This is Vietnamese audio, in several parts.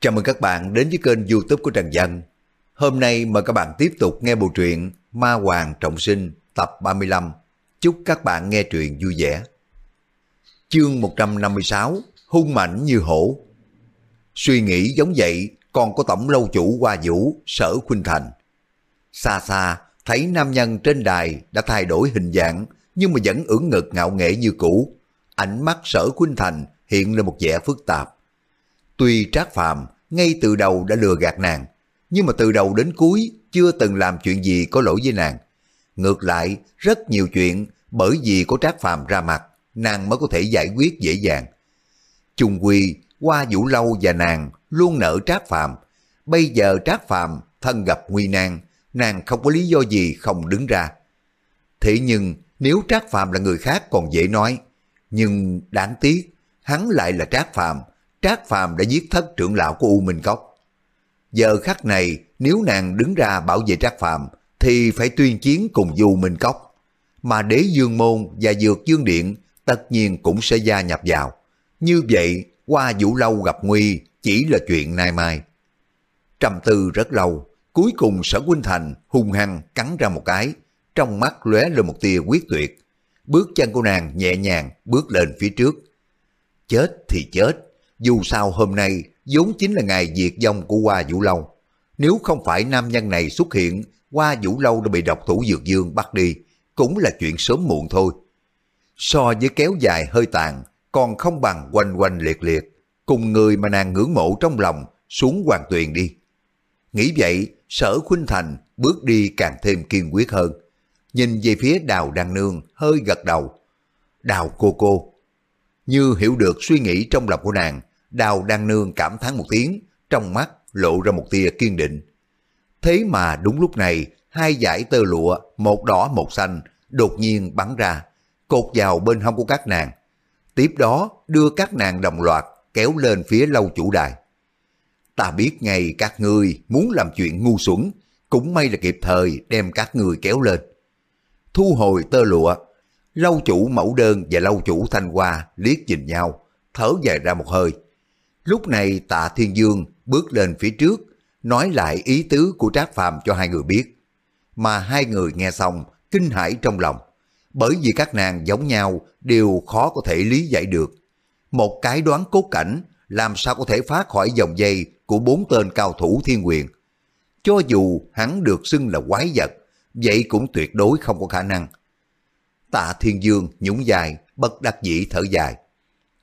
Chào mừng các bạn đến với kênh youtube của Trần Dân. Hôm nay mời các bạn tiếp tục nghe bộ truyện Ma Hoàng Trọng Sinh tập 35. Chúc các bạn nghe truyện vui vẻ. Chương 156 Hung mạnh như hổ Suy nghĩ giống vậy còn có tổng lâu chủ Hoa Vũ, Sở Khuynh Thành. Xa xa thấy nam nhân trên đài đã thay đổi hình dạng nhưng mà vẫn ưỡn ngực ngạo nghễ như cũ. Ánh mắt Sở Khuynh Thành hiện lên một vẻ phức tạp. Tuy Trác Phàm ngay từ đầu đã lừa gạt nàng, nhưng mà từ đầu đến cuối chưa từng làm chuyện gì có lỗi với nàng. Ngược lại, rất nhiều chuyện bởi vì có Trác Phàm ra mặt, nàng mới có thể giải quyết dễ dàng. Trung Quy, qua Vũ Lâu và nàng luôn nợ Trác Phàm. Bây giờ Trác Phàm thân gặp nguy nan, nàng không có lý do gì không đứng ra. Thế nhưng nếu Trác Phàm là người khác còn dễ nói, nhưng đáng tiếc hắn lại là Trác Phàm, Trác Phàm đã giết thất trưởng lão của U Minh Cốc. Giờ khắc này, nếu nàng đứng ra bảo vệ Trác Phàm thì phải tuyên chiến cùng Du Minh Cốc. Mà đế dương môn và dược dương điện tất nhiên cũng sẽ gia nhập vào. Như vậy, qua vũ lâu gặp nguy chỉ là chuyện nay mai. Trầm tư rất lâu, cuối cùng sở huynh thành hung hăng cắn ra một cái, trong mắt lóe lên một tia quyết tuyệt. Bước chân của nàng nhẹ nhàng bước lên phía trước. Chết thì chết, dù sao hôm nay vốn chính là ngày diệt vong của Hoa Vũ Lâu. Nếu không phải nam nhân này xuất hiện, Hoa Vũ Lâu đã bị độc thủ Dược Dương bắt đi, cũng là chuyện sớm muộn thôi. So với kéo dài hơi tàn, còn không bằng quanh quanh liệt liệt, cùng người mà nàng ngưỡng mộ trong lòng xuống hoàng tuyền đi. Nghĩ vậy, sở khuynh thành bước đi càng thêm kiên quyết hơn. Nhìn về phía đào đăng nương, hơi gật đầu. Đào cô cô. Như hiểu được suy nghĩ trong lòng của nàng, đào đăng nương cảm thán một tiếng, trong mắt lộ ra một tia kiên định. Thế mà đúng lúc này, hai dải tơ lụa, một đỏ một xanh, đột nhiên bắn ra, cột vào bên hông của các nàng. Tiếp đó đưa các nàng đồng loạt kéo lên phía lâu chủ đài. Ta biết ngay các ngươi muốn làm chuyện ngu xuẩn, cũng may là kịp thời đem các ngươi kéo lên. Thu hồi tơ lụa, lâu chủ mẫu đơn và lâu chủ thanh hoa liếc nhìn nhau, thở dài ra một hơi. Lúc này tạ thiên dương bước lên phía trước, nói lại ý tứ của Trác Phàm cho hai người biết. Mà hai người nghe xong, kinh hãi trong lòng. Bởi vì các nàng giống nhau đều khó có thể lý giải được. Một cái đoán cốt cảnh làm sao có thể phá khỏi dòng dây của bốn tên cao thủ thiên quyền. Cho dù hắn được xưng là quái vật, vậy cũng tuyệt đối không có khả năng. Tạ Thiên Dương nhũng dài, bất đắc dĩ thở dài.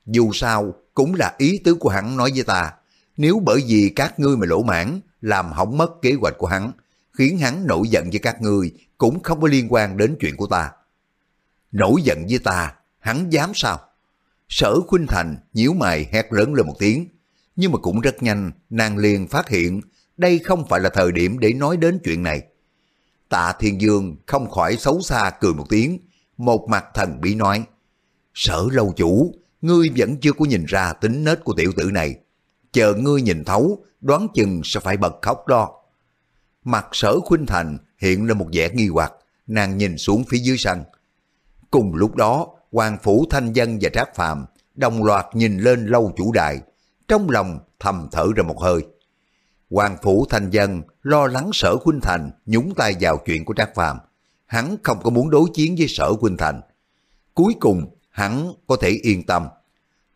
Dù sao, cũng là ý tứ của hắn nói với ta. Nếu bởi vì các ngươi mà lỗ mãn, làm hỏng mất kế hoạch của hắn, khiến hắn nổi giận với các ngươi, cũng không có liên quan đến chuyện của ta. Nổi giận với ta, hắn dám sao? Sở Khuynh Thành nhíu mày hét lớn lên một tiếng, nhưng mà cũng rất nhanh, nàng liền phát hiện đây không phải là thời điểm để nói đến chuyện này. Tạ Thiên Dương không khỏi xấu xa cười một tiếng, một mặt thần bí nói, Sở lâu chủ, ngươi vẫn chưa có nhìn ra tính nết của tiểu tử này. Chờ ngươi nhìn thấu, đoán chừng sẽ phải bật khóc đó. Mặt sở khuynh thành hiện lên một vẻ nghi hoặc, nàng nhìn xuống phía dưới sân. Cùng lúc đó, Hoàng Phủ Thanh Dân và Trác Phạm đồng loạt nhìn lên lâu chủ đài, trong lòng thầm thở ra một hơi. Hoàng Phủ Thanh Dân lo lắng sở Khuynh Thành nhúng tay vào chuyện của Trác Phạm, Hắn không có muốn đối chiến với sở Khuynh Thành. Cuối cùng, hắn có thể yên tâm.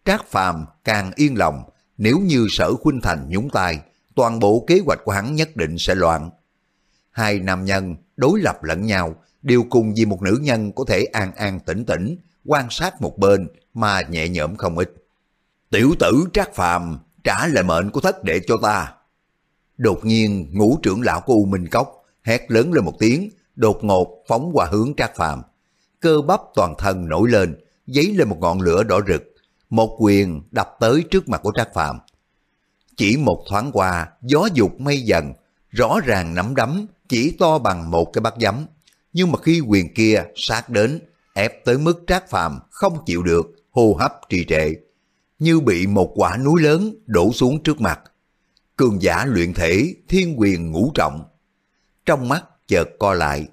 Trác Phàm càng yên lòng, nếu như sở Khuynh Thành nhúng tay, toàn bộ kế hoạch của hắn nhất định sẽ loạn. Hai nam nhân đối lập lẫn nhau, đều cùng vì một nữ nhân có thể an an tĩnh tĩnh, quan sát một bên mà nhẹ nhõm không ít. Tiểu tử Trác Phàm trả lại mệnh của thất đệ cho ta. Đột nhiên ngũ trưởng lão của U Minh Cốc hét lớn lên một tiếng, đột ngột phóng qua hướng Trác Phàm. Cơ bắp toàn thân nổi lên, giấy lên một ngọn lửa đỏ rực, một quyền đập tới trước mặt của Trác Phàm. Chỉ một thoáng qua, gió dục mây dần, rõ ràng nắm đấm chỉ to bằng một cái bát giấm. Nhưng mà khi quyền kia sát đến, ép tới mức Trác Phàm không chịu được, hô hấp trì trệ. Như bị một quả núi lớn đổ xuống trước mặt. Cường giả luyện thể, thiên quyền ngũ trọng. Trong mắt chợt co lại.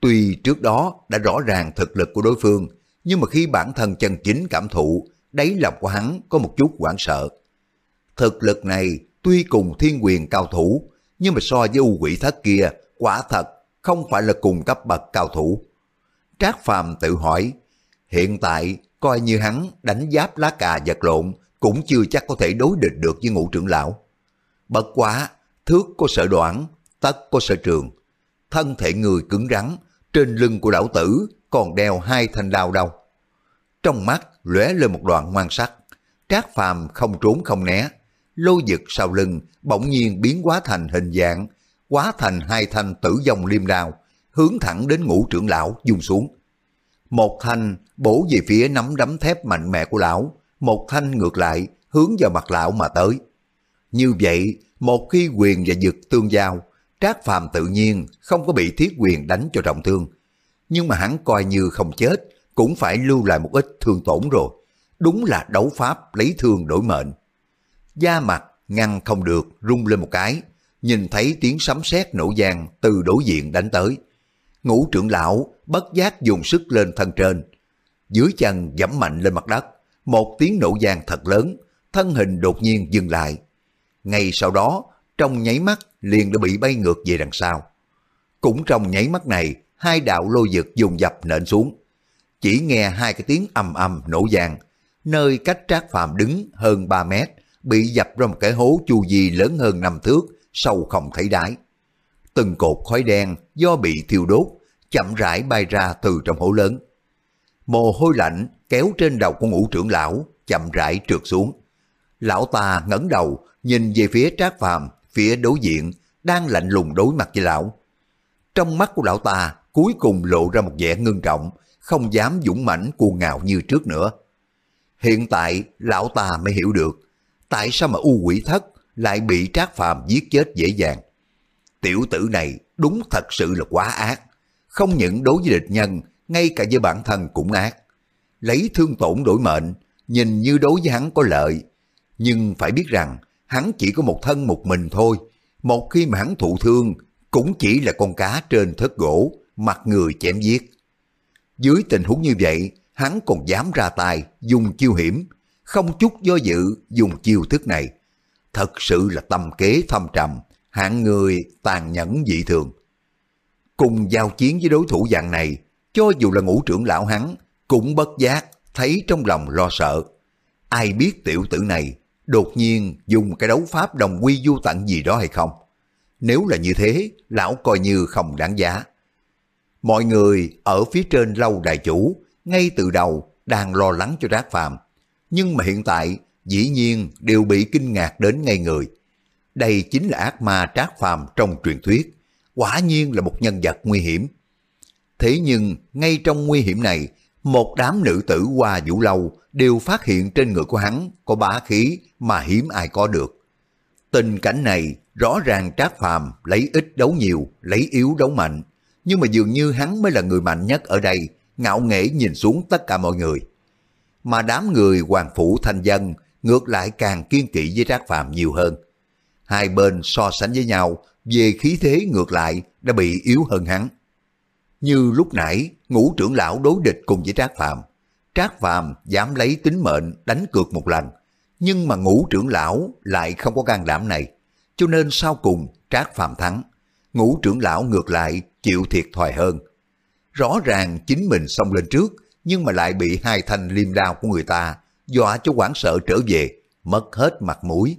Tuy trước đó đã rõ ràng thực lực của đối phương, nhưng mà khi bản thân chân chính cảm thụ, đáy lòng của hắn có một chút hoảng sợ. Thực lực này tuy cùng thiên quyền cao thủ, nhưng mà so với u quỷ thất kia, quả thật không phải là cùng cấp bậc cao thủ. Trác Phàm tự hỏi, hiện tại coi như hắn đánh giáp lá cà vật lộn cũng chưa chắc có thể đối địch được với ngũ trưởng lão. Bất quá, thước có sợ đoạn, tất có sợ trường. Thân thể người cứng rắn, trên lưng của lão tử còn đeo hai thanh đao đâu. Trong mắt lóe lên một đoạn ngoan sắc, Trác Phàm không trốn không né, lôi dực sau lưng bỗng nhiên biến hóa thành hình dạng, hóa thành hai thanh tử dòng liêm đao, hướng thẳng đến ngũ trưởng lão dung xuống. Một thanh bổ về phía nắm đấm thép mạnh mẽ của lão, một thanh ngược lại hướng vào mặt lão mà tới. Như vậy, một khi quyền và dực tương giao, Trác Phàm tự nhiên không có bị thiết quyền đánh cho trọng thương. Nhưng mà hắn coi như không chết, cũng phải lưu lại một ít thương tổn rồi. Đúng là đấu pháp lấy thương đổi mệnh. Da mặt ngăn không được rung lên một cái, nhìn thấy tiếng sấm sét nổ vang từ đối diện đánh tới. Ngũ trưởng lão bất giác dùng sức lên thân trên. Dưới chân giẫm mạnh lên mặt đất, một tiếng nổ vang thật lớn, thân hình đột nhiên dừng lại. Ngay sau đó, trong nháy mắt liền đã bị bay ngược về đằng sau. Cũng trong nháy mắt này, hai đạo lôi vực dùng dập nện xuống. Chỉ nghe hai cái tiếng ầm ầm nổ vàng. nơi cách trác phàm đứng hơn 3 mét, bị dập ra một cái hố chu vi lớn hơn năm thước, sâu không thấy đáy. Từng cột khói đen do bị thiêu đốt, chậm rãi bay ra từ trong hố lớn. Mồ hôi lạnh kéo trên đầu của ngũ trưởng lão, chậm rãi trượt xuống. Lão ta ngẩng đầu, nhìn về phía trác phàm, phía đối diện, đang lạnh lùng đối mặt với lão. Trong mắt của lão ta cuối cùng lộ ra một vẻ ngưng trọng, không dám dũng mãnh cuồng ngạo như trước nữa. Hiện tại lão ta mới hiểu được tại sao mà u quỷ thất lại bị trác phàm giết chết dễ dàng. Tiểu tử này đúng thật sự là quá ác, không những đối với địch nhân, ngay cả với bản thân cũng ác. Lấy thương tổn đổi mệnh, nhìn như đối với hắn có lợi, nhưng phải biết rằng hắn chỉ có một thân một mình thôi. Một khi mà hắn thụ thương, cũng chỉ là con cá trên thớt gỗ, mặt người chém giết. Dưới tình huống như vậy, hắn còn dám ra tay, dùng chiêu hiểm, không chút do dự dùng chiêu thức này. Thật sự là tâm kế thâm trầm, hạng người tàn nhẫn dị thường. Cùng giao chiến với đối thủ dạng này, cho dù là ngũ trưởng lão hắn, cũng bất giác, thấy trong lòng lo sợ. Ai biết tiểu tử này đột nhiên dùng cái đấu pháp đồng quy du tận gì đó hay không? Nếu là như thế, lão coi như không đáng giá. Mọi người ở phía trên lâu đài chủ, ngay từ đầu đang lo lắng cho Trác Phàm, nhưng mà hiện tại dĩ nhiên đều bị kinh ngạc đến ngay người. Đây chính là ác ma Trác Phàm trong truyền thuyết, quả nhiên là một nhân vật nguy hiểm. Thế nhưng ngay trong nguy hiểm này, một đám nữ tử qua vũ lâu đều phát hiện trên người của hắn có bá khí mà hiếm ai có được. Tình cảnh này rõ ràng Trác Phàm lấy ít đấu nhiều, lấy yếu đấu mạnh, nhưng mà dường như hắn mới là người mạnh nhất ở đây, ngạo nghễ nhìn xuống tất cả mọi người. Mà đám người hoàng phủ thanh dân ngược lại càng kiên kỵ với Trác phạm nhiều hơn. Hai bên so sánh với nhau, về khí thế ngược lại đã bị yếu hơn hắn. Như lúc nãy, ngũ trưởng lão đối địch cùng với Trác phạm Trác phạm dám lấy tính mệnh đánh cược một lần, nhưng mà ngũ trưởng lão lại không có can đảm này, cho nên sau cùng Trác phạm thắng. Ngũ trưởng lão ngược lại chịu thiệt thòi hơn. Rõ ràng chính mình xông lên trước, nhưng mà lại bị hai thanh liêm đao của người ta dọa cho quảng sợ trở về, mất hết mặt mũi.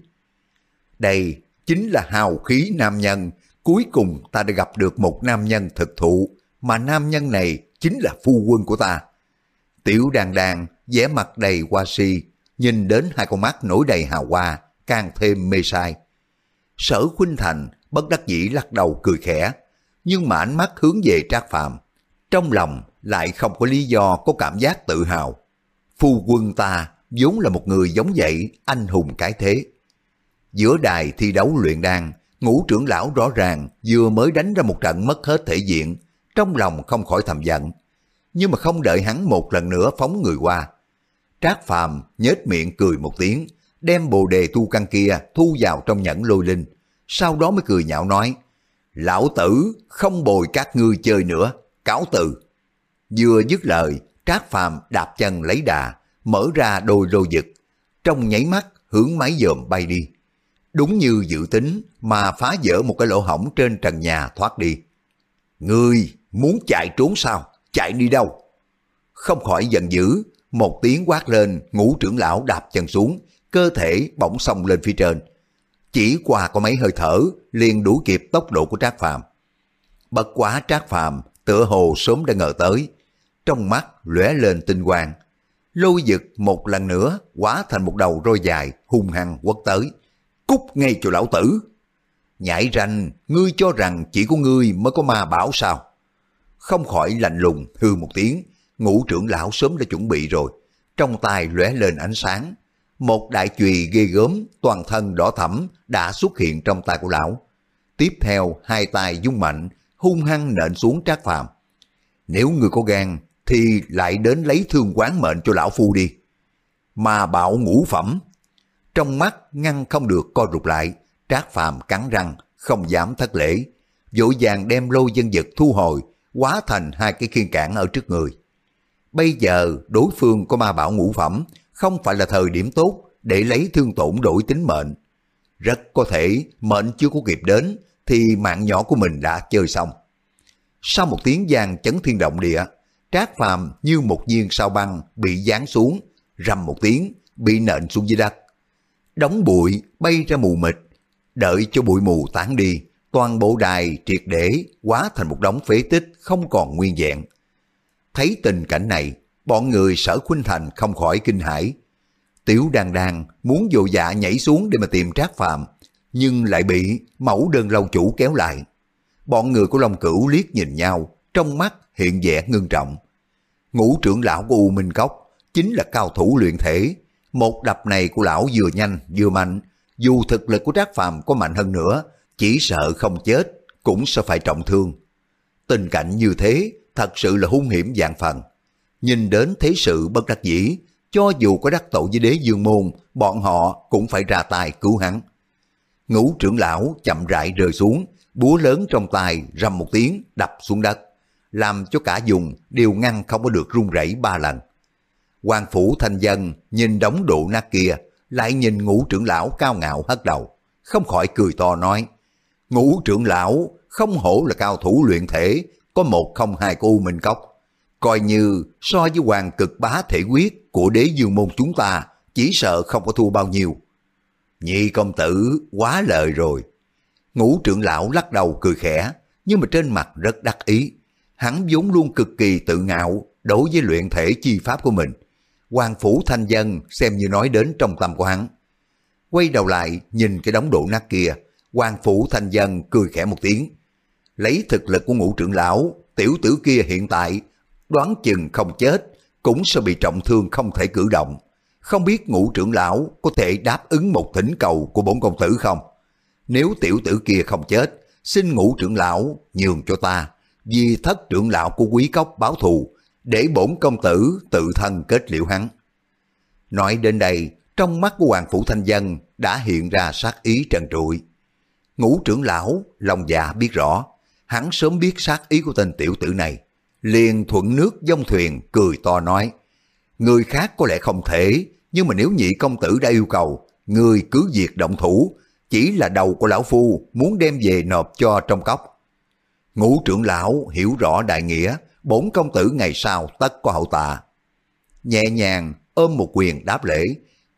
Đây chính là hào khí nam nhân, cuối cùng ta đã gặp được một nam nhân thực thụ, mà nam nhân này chính là phu quân của ta. Tiểu đàn đàn, vẻ mặt đầy hoa si, nhìn đến hai con mắt nổi đầy hào hoa, càng thêm mê sai. Sở Khuynh Thành bất đắc dĩ lắc đầu cười khẽ, nhưng mà ánh mắt hướng về Trác Phàm, trong lòng lại không có lý do có cảm giác tự hào. Phu quân ta vốn là một người giống vậy, anh hùng cái thế. Giữa đài thi đấu luyện đan, ngũ trưởng lão rõ ràng vừa mới đánh ra một trận mất hết thể diện, trong lòng không khỏi thầm giận. Nhưng mà không đợi hắn một lần nữa phóng người qua. Trác Phàm nhếch miệng cười một tiếng, đem bồ đề tu căn kia thu vào trong nhẫn lôi linh, sau đó mới cười nhạo nói, Lão tử không bồi các ngươi chơi nữa, cáo từ. Vừa dứt lời, Trác Phàm đạp chân lấy đà, mở ra đôi lô giật trong nháy mắt hướng máy dòm bay đi. đúng như dự tính mà phá vỡ một cái lỗ hổng trên trần nhà thoát đi. Ngươi muốn chạy trốn sao? Chạy đi đâu? Không khỏi giận dữ, một tiếng quát lên, ngũ trưởng lão đạp chân xuống, cơ thể bỗng xông lên phía trên. Chỉ qua có mấy hơi thở, liền đủ kịp tốc độ của Trác Phàm. Bất quá Trác Phàm tựa hồ sớm đã ngờ tới, trong mắt lóe lên tinh quang. Lôi giật một lần nữa hóa thành một đầu roi dài hung hăng quất tới. Cút ngay chỗ lão tử! Nhảy ranh, ngươi cho rằng chỉ có ngươi mới có ma bảo sao? Không khỏi lạnh lùng hư một tiếng, ngũ trưởng lão sớm đã chuẩn bị rồi. Trong tay lóe lên ánh sáng. Một đại chùy ghê gớm, toàn thân đỏ thẫm đã xuất hiện trong tay của lão. Tiếp theo, hai tay dung mạnh, hung hăng nện xuống trác phàm. Nếu người có gan, thì lại đến lấy thương quán mệnh cho lão phu đi. Mà bảo ngũ phẩm. Trong mắt ngăn không được co rụt lại, trác phàm cắn răng, không dám thất lễ. Vội vàng đem lô dân vật thu hồi, hóa thành hai cái khiên cản ở trước người. Bây giờ đối phương có ma bảo ngũ phẩm, không phải là thời điểm tốt để lấy thương tổn đổi tính mệnh. Rất có thể mệnh chưa có kịp đến thì mạng nhỏ của mình đã chơi xong. Sau một tiếng giang chấn thiên động địa, Trác Phàm như một viên sao băng bị giáng xuống, rầm một tiếng, bị nện xuống dưới đất. Đóng bụi bay ra mù mịt, đợi cho bụi mù tán đi, toàn bộ đài triệt để hóa thành một đống phế tích không còn nguyên vẹn. Thấy tình cảnh này, bọn người sở khuynh thành không khỏi kinh hãi. Tiểu đàn đàn muốn dồ dạ nhảy xuống để mà tìm trác phàm, nhưng lại bị mẫu đơn lâu chủ kéo lại. Bọn người của Long Cửu liếc nhìn nhau, trong mắt hiện vẻ ngưng trọng. Ngũ trưởng lão của U Minh Cốc chính là cao thủ luyện thể. Một đập này của lão vừa nhanh vừa mạnh, dù thực lực của Trác Phàm có mạnh hơn nữa, chỉ sợ không chết, cũng sẽ phải trọng thương. Tình cảnh như thế thật sự là hung hiểm dạng phần. Nhìn đến thế sự bất đắc dĩ, cho dù có đắc tội với đế dương môn, bọn họ cũng phải ra tay cứu hắn. Ngũ trưởng lão chậm rãi rơi xuống, búa lớn trong tay rầm một tiếng đập xuống đất, làm cho cả dùng đều ngăn không có được rung rẩy ba lần. Hoàng phủ thanh dân nhìn đống độ nát kia, lại nhìn ngũ trưởng lão cao ngạo hất đầu, không khỏi cười to nói, ngũ trưởng lão không hổ là cao thủ luyện thể, có một không hai cô Minh Cốc. Coi như so với hoàng cực bá thể quyết của đế dương môn chúng ta, chỉ sợ không có thua bao nhiêu. Nhị công tử quá lời rồi. Ngũ trưởng lão lắc đầu cười khẽ, nhưng mà trên mặt rất đắc ý. Hắn vốn luôn cực kỳ tự ngạo đối với luyện thể chi pháp của mình. Hoàng phủ thanh dân xem như nói đến trong tâm của hắn. Quay đầu lại nhìn cái đống đổ nát kia, Hoàng phủ thanh dân cười khẽ một tiếng. Lấy thực lực của ngũ trưởng lão, tiểu tử kia hiện tại đoán chừng không chết, cũng sẽ bị trọng thương không thể cử động. Không biết ngũ trưởng lão có thể đáp ứng một thỉnh cầu của bổn công tử không? Nếu tiểu tử kia không chết, xin ngũ trưởng lão nhường cho ta, vì thất trưởng lão của quý cốc báo thù, để bổn công tử tự thân kết liễu hắn. Nói đến đây, trong mắt của Hoàng Phủ Thanh Dân đã hiện ra sát ý trần trụi. Ngũ trưởng lão, lòng dạ biết rõ, hắn sớm biết sát ý của tên tiểu tử này. Liền thuận nước dông thuyền, cười to nói, Người khác có lẽ không thể, nhưng mà nếu nhị công tử đã yêu cầu, người cứ việc động thủ, chỉ là đầu của lão phu muốn đem về nộp cho trong cốc. Ngũ trưởng lão hiểu rõ đại nghĩa, bốn công tử ngày sau tất có hậu tạ. Nhẹ nhàng ôm một quyền đáp lễ,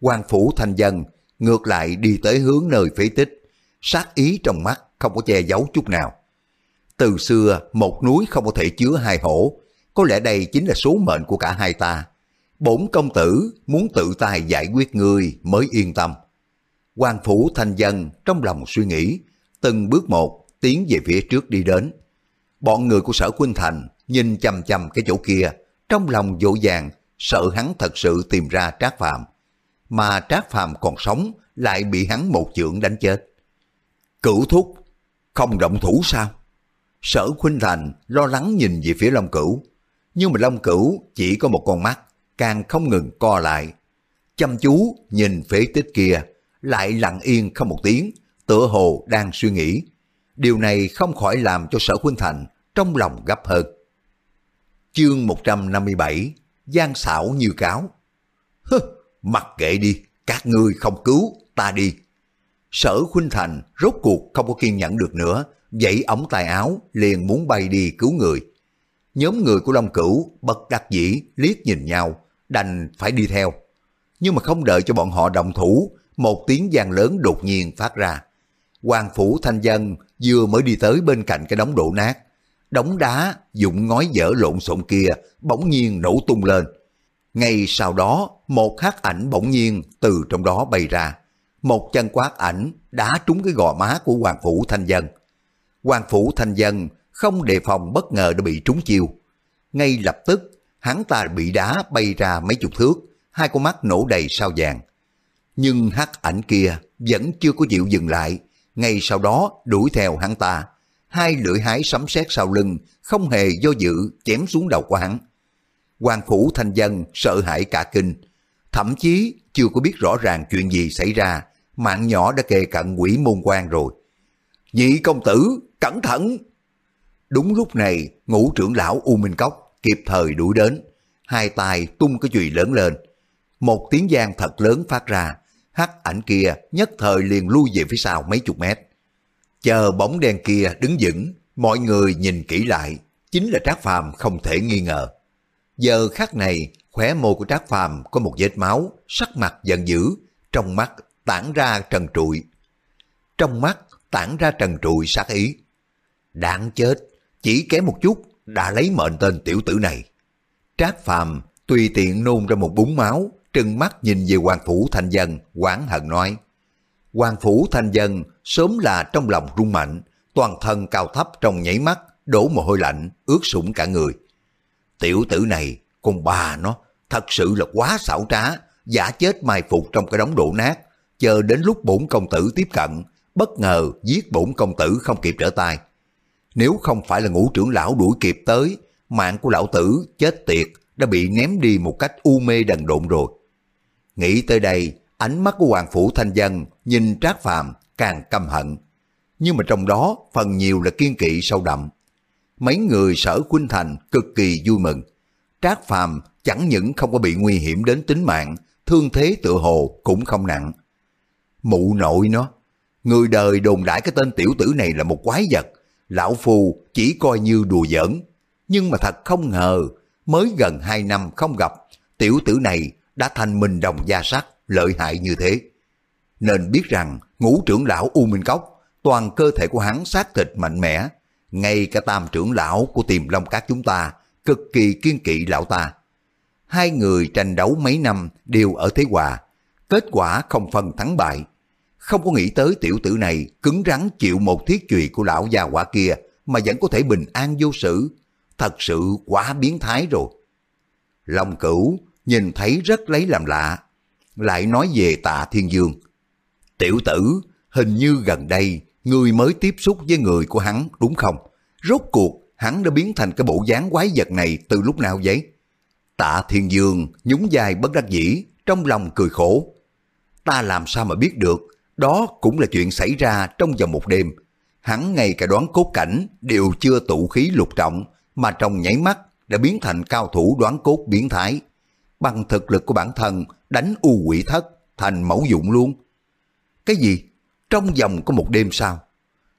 quan phủ thanh dân ngược lại đi tới hướng nơi phế tích, sát ý trong mắt không có che giấu chút nào. Từ xưa một núi không có thể chứa hai hổ, có lẽ đây chính là số mệnh của cả hai ta. Bổn công tử muốn tự tay giải quyết người mới yên tâm. quan phủ thanh dân trong lòng suy nghĩ, từng bước một tiến về phía trước đi đến. Bọn người của sở Quynh Thành nhìn chầm chầm cái chỗ kia, trong lòng dỗ dàng, sợ hắn thật sự tìm ra Trác Phạm. Mà Trác Phạm còn sống lại bị hắn một chưởng đánh chết. Cửu thúc, không động thủ sao? Sở Khuynh Thành lo lắng nhìn về phía Long Cửu, nhưng mà Long Cửu chỉ có một con mắt, càng không ngừng co lại. Chăm chú nhìn phế tích kia, lại lặng yên không một tiếng, tựa hồ đang suy nghĩ. Điều này không khỏi làm cho sở Khuynh Thành trong lòng gấp hơn. Chương 157 gian xảo như cáo Hứ, mặc kệ đi, các ngươi không cứu, ta đi. sở khuynh thành rốt cuộc không có kiên nhẫn được nữa, dãy ống tay áo liền muốn bay đi cứu người. Nhóm người của Long Cửu bất đắc dĩ liếc nhìn nhau, đành phải đi theo. Nhưng mà không đợi cho bọn họ đồng thủ, một tiếng vang lớn đột nhiên phát ra. Hoàng phủ thanh dân vừa mới đi tới bên cạnh cái đống đổ nát. Đống đá dụng ngói dở lộn xộn kia bỗng nhiên nổ tung lên. Ngay sau đó, một hát ảnh bỗng nhiên từ trong đó bay ra. Một chân quát ảnh đá trúng cái gò má của Hoàng phủ thanh dân. Hoàng phủ thanh dân không đề phòng bất ngờ đã bị trúng chiêu. Ngay lập tức, hắn ta bị đá bay ra mấy chục thước, hai con mắt nổ đầy sao vàng. Nhưng hắc ảnh kia vẫn chưa có chịu dừng lại, ngay sau đó đuổi theo hắn ta. Hai lưỡi hái sấm sét sau lưng, không hề do dự chém xuống đầu của hắn. Hoàng phủ thanh dân sợ hãi cả kinh, thậm chí chưa có biết rõ ràng chuyện gì xảy ra, mạng nhỏ đã kề cận quỷ môn quan rồi. Nhị công tử, cẩn thận! Đúng lúc này, ngũ trưởng lão U Minh Cốc kịp thời đuổi đến, hai tay tung cái chùy lớn lên. Một tiếng giang thật lớn phát ra, hắc ảnh kia nhất thời liền lui về phía sau mấy chục mét. Chờ bóng đen kia đứng vững, mọi người nhìn kỹ lại, chính là Trác Phàm không thể nghi ngờ. Giờ khắc này, khóe môi của Trác Phàm có một vết máu, sắc mặt giận dữ, trong mắt tản ra trần trụi. Trong mắt tản ra trần trụi sát ý. Đáng chết, chỉ kém một chút đã lấy mệnh tên tiểu tử này. Trác Phàm tùy tiện nôn ra một búng máu, trừng mắt nhìn về Hoàng Phủ Thanh Dân, quán hận nói. Hoàng Phủ Thanh Dân sớm là trong lòng rung mạnh, toàn thân cao thấp trong nhảy mắt, đổ mồ hôi lạnh, ướt sũng cả người. Tiểu tử này, con bà nó, thật sự là quá xảo trá, giả chết mai phục trong cái đống đổ nát, chờ đến lúc bổn công tử tiếp cận, bất ngờ giết bổn công tử không kịp trở tay. Nếu không phải là ngũ trưởng lão đuổi kịp tới, mạng của lão tử chết tiệt đã bị ném đi một cách u mê đần độn rồi. Nghĩ tới đây, ánh mắt của Hoàng Phủ Thanh Dân nhìn Trác Phàm càng căm hận. Nhưng mà trong đó phần nhiều là kiên kỵ sâu đậm. Mấy người sở Khuynh Thành cực kỳ vui mừng. Trác Phàm chẳng những không có bị nguy hiểm đến tính mạng, thương thế tựa hồ cũng không nặng. Mụ nội nó, người đời đồn đãi cái tên tiểu tử này là một quái vật, lão phù chỉ coi như đùa giỡn. Nhưng mà thật không ngờ, mới gần hai năm không gặp, tiểu tử này đã thành mình đồng gia sắc, lợi hại như thế. Nên biết rằng ngũ trưởng lão U Minh Cốc, toàn cơ thể của hắn xác thịt mạnh mẽ, ngay cả tam trưởng lão của tiềm long các chúng ta, cực kỳ kiên kỵ lão ta. Hai người tranh đấu mấy năm đều ở thế hòa, kết quả không phân thắng bại. Không có nghĩ tới tiểu tử này cứng rắn chịu một thiết chùy của lão già quả kia mà vẫn có thể bình an vô sự. Thật sự quá biến thái rồi. Long cửu nhìn thấy rất lấy làm lạ, lại nói về tạ thiên dương. Tiểu tử, hình như gần đây người mới tiếp xúc với người của hắn đúng không? Rốt cuộc hắn đã biến thành cái bộ dáng quái vật này từ lúc nào vậy? Tạ thiên dương nhún vai bất đắc dĩ, trong lòng cười khổ. Ta làm sao mà biết được, đó cũng là chuyện xảy ra trong vòng một đêm. Hắn ngay cả đoán cốt cảnh đều chưa tụ khí lục trọng, mà trong nháy mắt đã biến thành cao thủ đoán cốt biến thái bằng thực lực của bản thân đánh u quỷ thất thành mẫu dụng luôn. Cái gì? Trong vòng có một đêm sao?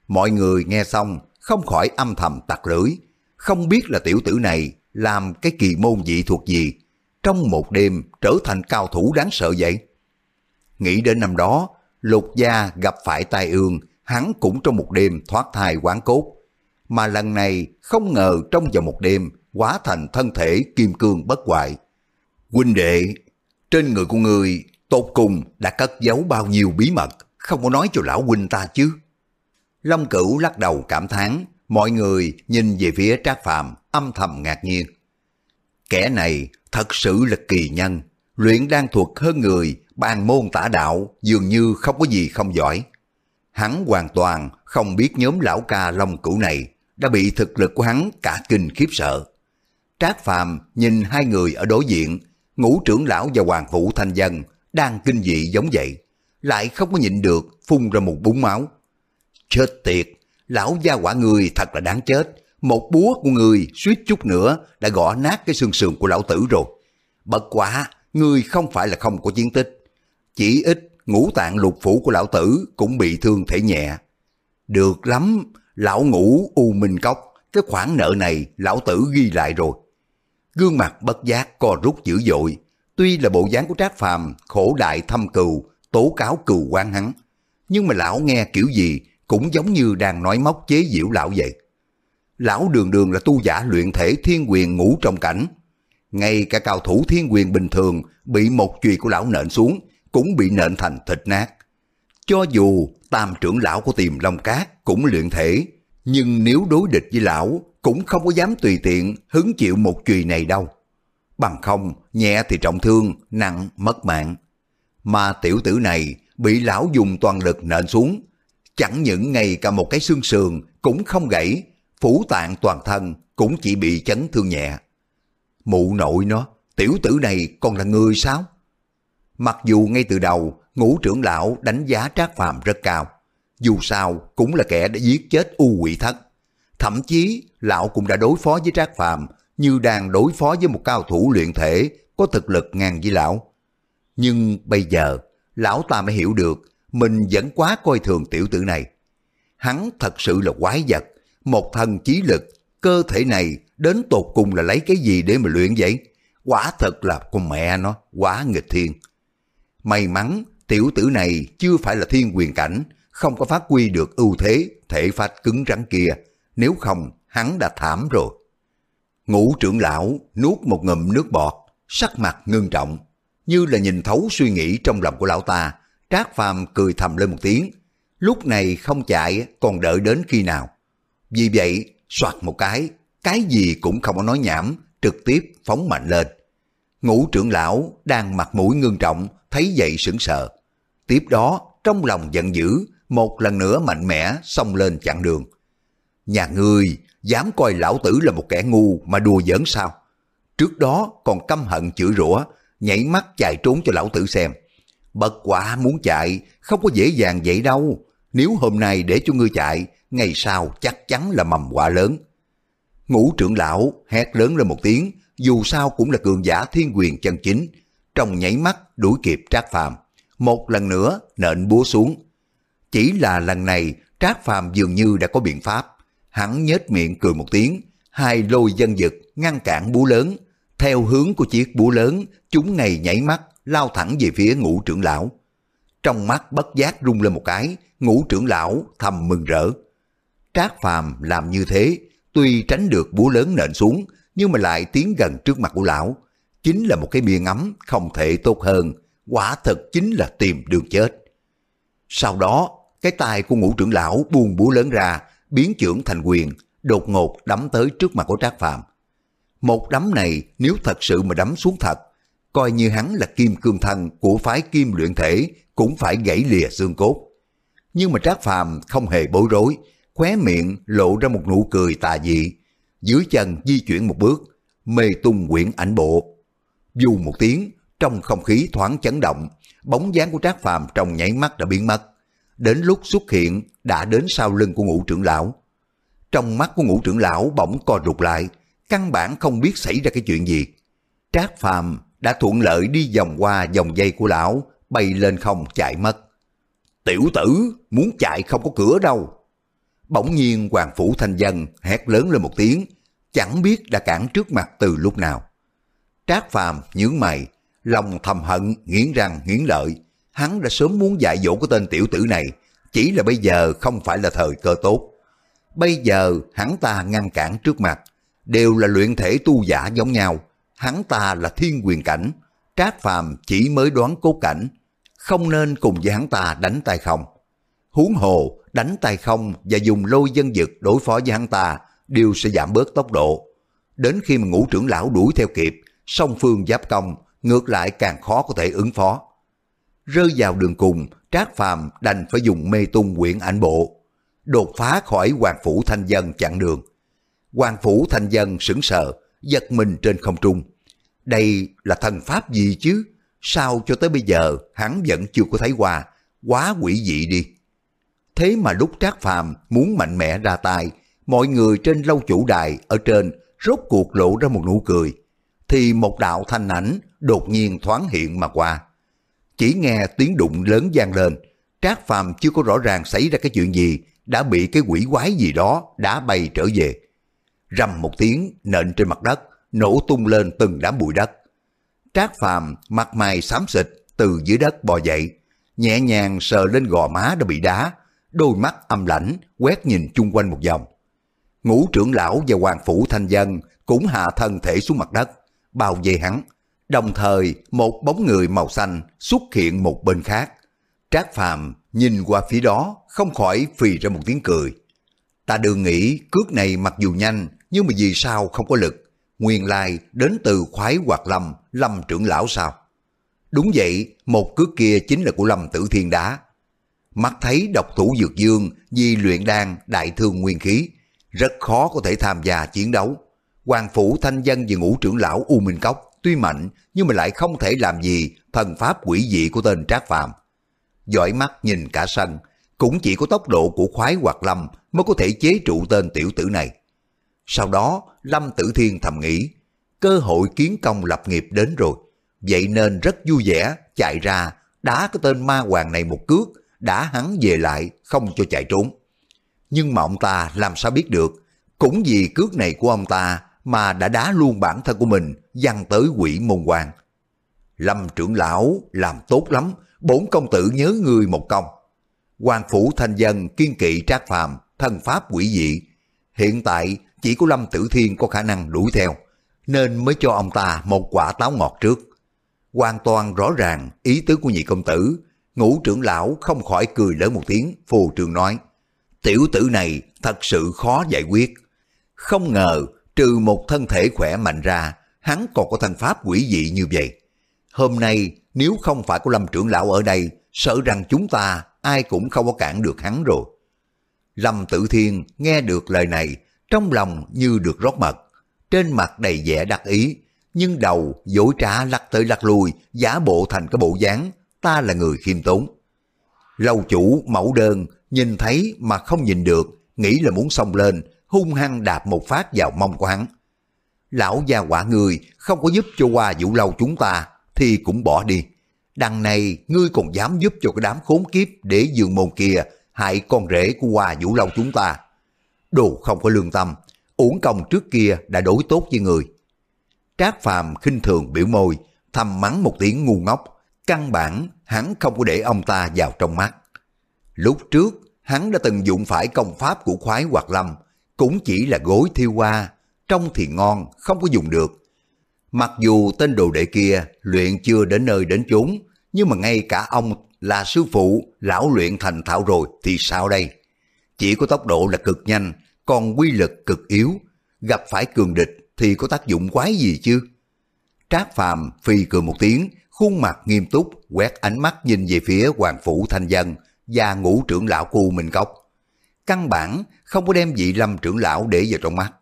Mọi người nghe xong không khỏi âm thầm tặc lưỡi, không biết là tiểu tử này làm cái kỳ môn dị thuộc gì, trong một đêm trở thành cao thủ đáng sợ vậy. Nghĩ đến năm đó, lục gia gặp phải tai ương, hắn cũng trong một đêm thoát thai quán cốt. Mà lần này không ngờ trong vòng một đêm hóa thành thân thể kim cương bất hoại. Huynh đệ, trên người của người tột cùng đã cất giấu bao nhiêu bí mật, không có nói cho lão huynh ta chứ. Long cửu lắc đầu cảm thán, mọi người nhìn về phía Trác Phàm âm thầm ngạc nhiên. Kẻ này thật sự là kỳ nhân, luyện đan thuật hơn người, bàn môn tả đạo dường như không có gì không giỏi. Hắn hoàn toàn không biết nhóm lão ca Long cửu này đã bị thực lực của hắn cả kinh khiếp sợ. Trác Phàm nhìn hai người ở đối diện ngũ trưởng lão và hoàng phủ thanh dân đang kinh dị giống vậy, lại không có nhịn được phun ra một búng máu. Chết tiệt, lão gia quả người thật là đáng chết, một búa của người suýt chút nữa đã gõ nát cái xương sườn của lão tử rồi. Bất quá người không phải là không có chiến tích, chỉ ít ngũ tạng lục phủ của lão tử cũng bị thương thể nhẹ. Được lắm, lão ngũ U Minh Cốc, cái khoản nợ này lão tử ghi lại rồi. Gương mặt bất giác co rút dữ dội, tuy là bộ dáng của Trác Phàm khổ đại thâm cừu, tố cáo cừu quan hắn, nhưng mà lão nghe kiểu gì cũng giống như đang nói móc chế giễu lão vậy. Lão đường đường là tu giả luyện thể thiên quyền ngủ trong cảnh. Ngay cả cao thủ thiên quyền bình thường bị một chùy của lão nện xuống cũng bị nện thành thịt nát. Cho dù tam trưởng lão của tiềm long cát cũng luyện thể, nhưng nếu đối địch với lão cũng không có dám tùy tiện hứng chịu một chùy này đâu. Bằng không, nhẹ thì trọng thương, nặng mất mạng. Mà tiểu tử này bị lão dùng toàn lực nện xuống, chẳng những ngay cả một cái xương sườn cũng không gãy, phủ tạng toàn thân cũng chỉ bị chấn thương nhẹ. Mụ nội nó, tiểu tử này còn là người sao? Mặc dù ngay từ đầu ngũ trưởng lão đánh giá Trác Phàm rất cao, dù sao cũng là kẻ đã giết chết U Quỷ Thất. Thậm chí lão cũng đã đối phó với Trác Phàm như đang đối phó với một cao thủ luyện thể có thực lực ngang với lão. Nhưng bây giờ, lão ta mới hiểu được mình vẫn quá coi thường tiểu tử này. Hắn thật sự là quái vật, một thần chí lực, cơ thể này đến tột cùng là lấy cái gì để mà luyện vậy? Quả thật là con mẹ nó, quá nghịch thiên. May mắn, tiểu tử này chưa phải là thiên quyền cảnh, không có phát huy được ưu thế, thể phách cứng rắn kia, nếu không hắn đã thảm rồi. Ngũ trưởng lão nuốt một ngụm nước bọt, sắc mặt ngưng trọng, như là nhìn thấu suy nghĩ trong lòng của lão ta. Trác Phàm cười thầm lên một tiếng, lúc này không chạy còn đợi đến khi nào. Vì vậy, soạt một cái, cái gì cũng không có nói nhảm, trực tiếp phóng mạnh lên. Ngũ trưởng lão đang mặt mũi ngưng trọng, thấy vậy sững sờ. Tiếp đó, trong lòng giận dữ, một lần nữa mạnh mẽ xông lên chặn đường. Nhà ngươi dám coi lão tử là một kẻ ngu mà đùa giỡn sao? Trước đó còn căm hận chửi rủa, nhảy mắt chạy trốn cho lão tử xem. Bật quả muốn chạy, không có dễ dàng vậy đâu. Nếu hôm nay để cho ngươi chạy, ngày sau chắc chắn là mầm quả lớn. Ngũ trưởng lão hét lớn lên một tiếng, dù sao cũng là cường giả thiên quyền chân chính. Trong nháy mắt đuổi kịp Trác Phàm một lần nữa nện búa xuống. Chỉ là lần này Trác Phàm dường như đã có biện pháp. Hắn nhếch miệng cười một tiếng, hai lôi dân dực ngăn cản búa lớn. Theo hướng của chiếc búa lớn, chúng ngày nhảy mắt lao thẳng về phía ngũ trưởng lão. Trong mắt bất giác rung lên một cái, ngũ trưởng lão thầm mừng rỡ. Trác Phàm làm như thế, tuy tránh được búa lớn nện xuống, nhưng mà lại tiến gần trước mặt của lão. Chính là một cái bia ngắm không thể tốt hơn, quả thật chính là tìm đường chết. Sau đó, cái tay của ngũ trưởng lão buông búa lớn ra, biến trưởng thành quyền, đột ngột đấm tới trước mặt của Trác Phàm. Một đấm này nếu thật sự mà đấm xuống thật, coi như hắn là kim cương thân của phái kim luyện thể cũng phải gãy lìa xương cốt. Nhưng mà Trác Phàm không hề bối rối, khóe miệng lộ ra một nụ cười tà dị, dưới chân di chuyển một bước, mê tung quyển ảnh bộ. Dù một tiếng, trong không khí thoáng chấn động, bóng dáng của Trác Phàm trong nháy mắt đã biến mất. Đến lúc xuất hiện đã đến sau lưng của ngũ trưởng lão. Trong mắt của ngũ trưởng lão bỗng co rụt lại, căn bản không biết xảy ra cái chuyện gì. Trác Phàm đã thuận lợi đi vòng qua dòng dây của lão, bay lên không chạy mất. Tiểu tử, muốn chạy không có cửa đâu. Bỗng nhiên Hoàng Phủ Thanh Dân hét lớn lên một tiếng, chẳng biết đã cản trước mặt từ lúc nào. Trác Phàm nhướng mày, lòng thầm hận, nghiến răng, nghiến lợi. Hắn đã sớm muốn dạy dỗ cái tên tiểu tử này, chỉ là bây giờ không phải là thời cơ tốt. Bây giờ hắn ta ngăn cản trước mặt, đều là luyện thể tu giả giống nhau. Hắn ta là thiên quyền cảnh, Trác Phàm chỉ mới đoán cốt cảnh, không nên cùng với hắn ta đánh tay không. Huống hồ, đánh tay không và dùng lôi dân dực đối phó với hắn ta đều sẽ giảm bớt tốc độ. Đến khi mà ngũ trưởng lão đuổi theo kịp, song phương giáp công, ngược lại càng khó có thể ứng phó. Rơi vào đường cùng, Trác Phàm đành phải dùng mê tung quyển ảnh bộ, đột phá khỏi Hoàng Phủ Thanh Dân chặn đường. Hoàng Phủ Thanh Dân sững sờ, giật mình trên không trung. Đây là thần pháp gì chứ? Sao cho tới bây giờ hắn vẫn chưa có thấy qua, quá quỷ dị đi. Thế mà lúc Trác Phàm muốn mạnh mẽ ra tay, mọi người trên lâu chủ đài ở trên rốt cuộc lộ ra một nụ cười, thì một đạo thanh ảnh đột nhiên thoáng hiện mà qua. Chỉ nghe tiếng đụng lớn vang lên. Trác Phàm chưa có rõ ràng xảy ra cái chuyện gì, đã bị cái quỷ quái gì đó đã bay trở về. Rầm một tiếng nện trên mặt đất, nổ tung lên từng đám bụi đất. Trác Phàm mặt mày xám xịt từ dưới đất bò dậy, nhẹ nhàng sờ lên gò má đã bị đá, đôi mắt âm lãnh quét nhìn chung quanh một vòng. Ngũ trưởng lão và hoàng phủ thanh dân cũng hạ thân thể xuống mặt đất, bao vây hắn. Đồng thời một bóng người màu xanh xuất hiện một bên khác. Trác Phàm nhìn qua phía đó không khỏi phì ra một tiếng cười. Ta đừng nghĩ cước này mặc dù nhanh nhưng mà vì sao không có lực. Nguyên lai đến từ khoái hoạt lâm, lâm trưởng lão sao? Đúng vậy, một cước kia chính là của lâm tử thiên đá. Mắt thấy độc thủ dược dương vì luyện đan đại thương nguyên khí, rất khó có thể tham gia chiến đấu. Hoàng phủ thanh dân và ngũ trưởng lão U Minh Cốc tuy mạnh nhưng mà lại không thể làm gì thần pháp quỷ dị của tên Trác Phàm. Giỏi mắt nhìn cả sân, cũng chỉ có tốc độ của khoái hoặc lâm mới có thể chế trụ tên tiểu tử này. Sau đó, Lâm Tử Thiên thầm nghĩ, cơ hội kiến công lập nghiệp đến rồi, vậy nên rất vui vẻ chạy ra đá cái tên ma hoàng này một cước, đã hắn về lại không cho chạy trốn. Nhưng mà ông ta làm sao biết được, cũng vì cước này của ông ta mà đã đá luôn bản thân của mình dăng tới quỷ môn quan. Lâm trưởng lão làm tốt lắm, bốn công tử nhớ người một công. Hoàng phủ thanh dân kiên kỵ trác phàm, thân pháp quỷ dị. Hiện tại chỉ có Lâm Tử Thiên có khả năng đuổi theo, nên mới cho ông ta một quả táo ngọt trước. Hoàn toàn rõ ràng ý tứ của nhị công tử, ngũ trưởng lão không khỏi cười lớn một tiếng, phù trường nói, tiểu tử này thật sự khó giải quyết. Không ngờ, trừ một thân thể khỏe mạnh ra, hắn còn có thân pháp quỷ dị như vậy. Hôm nay, nếu không phải có Lâm trưởng lão ở đây, sợ rằng chúng ta ai cũng không có cản được hắn rồi. Lâm Tử Thiên nghe được lời này, trong lòng như được rót mật, trên mặt đầy vẻ đắc ý, nhưng đầu dối trá lắc tới lắc lui, giả bộ thành cái bộ dáng, ta là người khiêm tốn. Lâu chủ mẫu đơn nhìn thấy mà không nhìn được, nghĩ là muốn xông lên, hung hăng đạp một phát vào mông của hắn. Lão gia quả người không có giúp cho qua vũ lâu chúng ta, thì cũng bỏ đi. Đằng này ngươi còn dám giúp cho cái đám khốn kiếp để dường môn kia hại con rể của Hoa Vũ Lâu chúng ta. Đồ không có lương tâm, uổng công trước kia đã đối tốt với người. Trác Phàm khinh thường biểu môi, thầm mắng một tiếng ngu ngốc, căn bản hắn không có để ông ta vào trong mắt. Lúc trước, hắn đã từng dụng phải công pháp của khoái hoạt lâm, cũng chỉ là gối thiêu hoa, trong thì ngon, không có dùng được. Mặc dù tên đồ đệ kia luyện chưa đến nơi đến chốn, nhưng mà ngay cả ông là sư phụ, lão luyện thành thạo rồi thì sao đây? Chỉ có tốc độ là cực nhanh, còn quy lực cực yếu, gặp phải cường địch thì có tác dụng quái gì chứ? Trác Phàm phi cười một tiếng, khuôn mặt nghiêm túc, quét ánh mắt nhìn về phía Hoàng Phủ Thanh Dân và ngũ trưởng lão cu Minh Cốc. Căn bản không có đem vị lâm trưởng lão để vào trong mắt.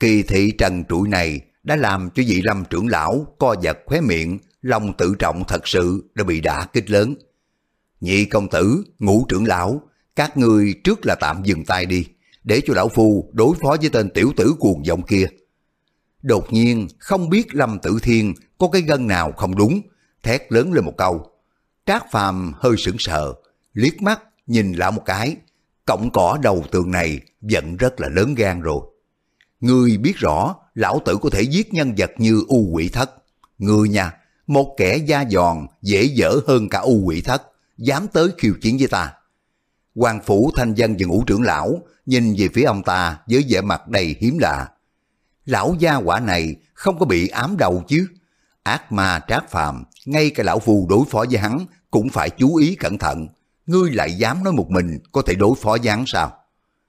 Kỳ thị trần trụi này đã làm cho vị lâm trưởng lão co giật khóe miệng, lòng tự trọng thật sự đã bị đả kích lớn. Nhị công tử, ngũ trưởng lão, các ngươi trước là tạm dừng tay đi, để cho lão phu đối phó với tên tiểu tử cuồng vọng kia. Đột nhiên, không biết Lâm Tử Thiên có cái gân nào không đúng, thét lớn lên một câu. Trác Phàm hơi sững sờ, liếc mắt nhìn lão một cái, cọng cỏ đầu tường này giận rất là lớn gan rồi. Ngươi biết rõ, lão tử có thể giết nhân vật như u quỷ thất. Ngươi nha, một kẻ da giòn dễ dở hơn cả u quỷ thất, dám tới khiêu chiến với ta. Hoàng phủ thanh dân và ngũ trưởng lão nhìn về phía ông ta với vẻ mặt đầy hiếm lạ. Lão gia quả này không có bị ám đầu chứ. Ác ma trác phàm, ngay cả lão phù đối phó với hắn cũng phải chú ý cẩn thận. Ngươi lại dám nói một mình có thể đối phó với hắn sao?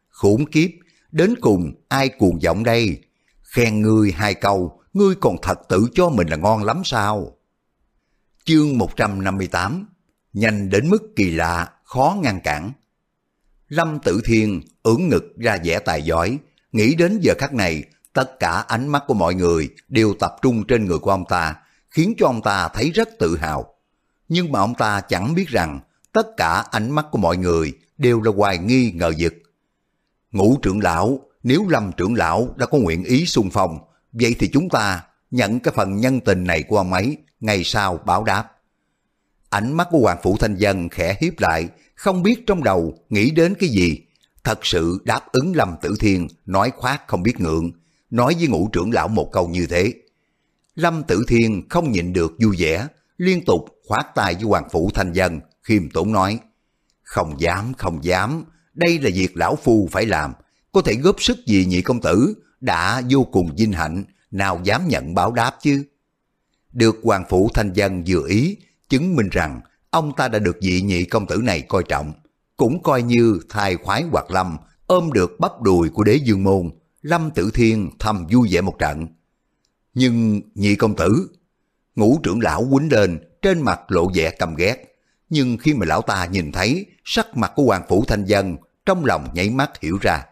Khốn kiếp, đến cùng ai cuồng vọng đây? Khen ngươi hai câu, ngươi còn thật tự cho mình là ngon lắm sao? Chương 158 Nhanh đến mức kỳ lạ, khó ngăn cản. Lâm Tử Thiên ưỡn ngực ra vẻ tài giỏi, nghĩ đến giờ khắc này, tất cả ánh mắt của mọi người đều tập trung trên người của ông ta, khiến cho ông ta thấy rất tự hào. Nhưng mà ông ta chẳng biết rằng tất cả ánh mắt của mọi người đều là hoài nghi ngờ vực. Ngũ trưởng lão, nếu Lâm trưởng lão đã có nguyện ý xung phong, vậy thì chúng ta nhận cái phần nhân tình này của ông ấy, ngày sau báo đáp. Ánh mắt của Hoàng Phủ Thanh Dân khẽ hiếp lại, không biết trong đầu nghĩ đến cái gì. Thật sự đáp ứng Lâm Tử Thiên nói khoác không biết ngượng, nói với ngũ trưởng lão một câu như thế. Lâm Tử Thiên không nhịn được vui vẻ, liên tục khoát tay với Hoàng Phủ Thanh Dân, khiêm tốn nói. Không dám, không dám, đây là việc lão phu phải làm, có thể góp sức gì nhị công tử, đã vô cùng vinh hạnh, nào dám nhận báo đáp chứ. Được Hoàng Phủ Thanh Dân vừa ý, chứng minh rằng ông ta đã được vị nhị công tử này coi trọng, cũng coi như thai khoái hoạt lâm, ôm được bắp đùi của đế dương môn, Lâm Tử Thiên thầm vui vẻ một trận. Nhưng nhị công tử, ngũ trưởng lão quýnh lên, trên mặt lộ vẻ căm ghét. Nhưng khi mà lão ta nhìn thấy sắc mặt của Hoàng Phủ Thanh Dân, trong lòng nhảy mắt hiểu ra.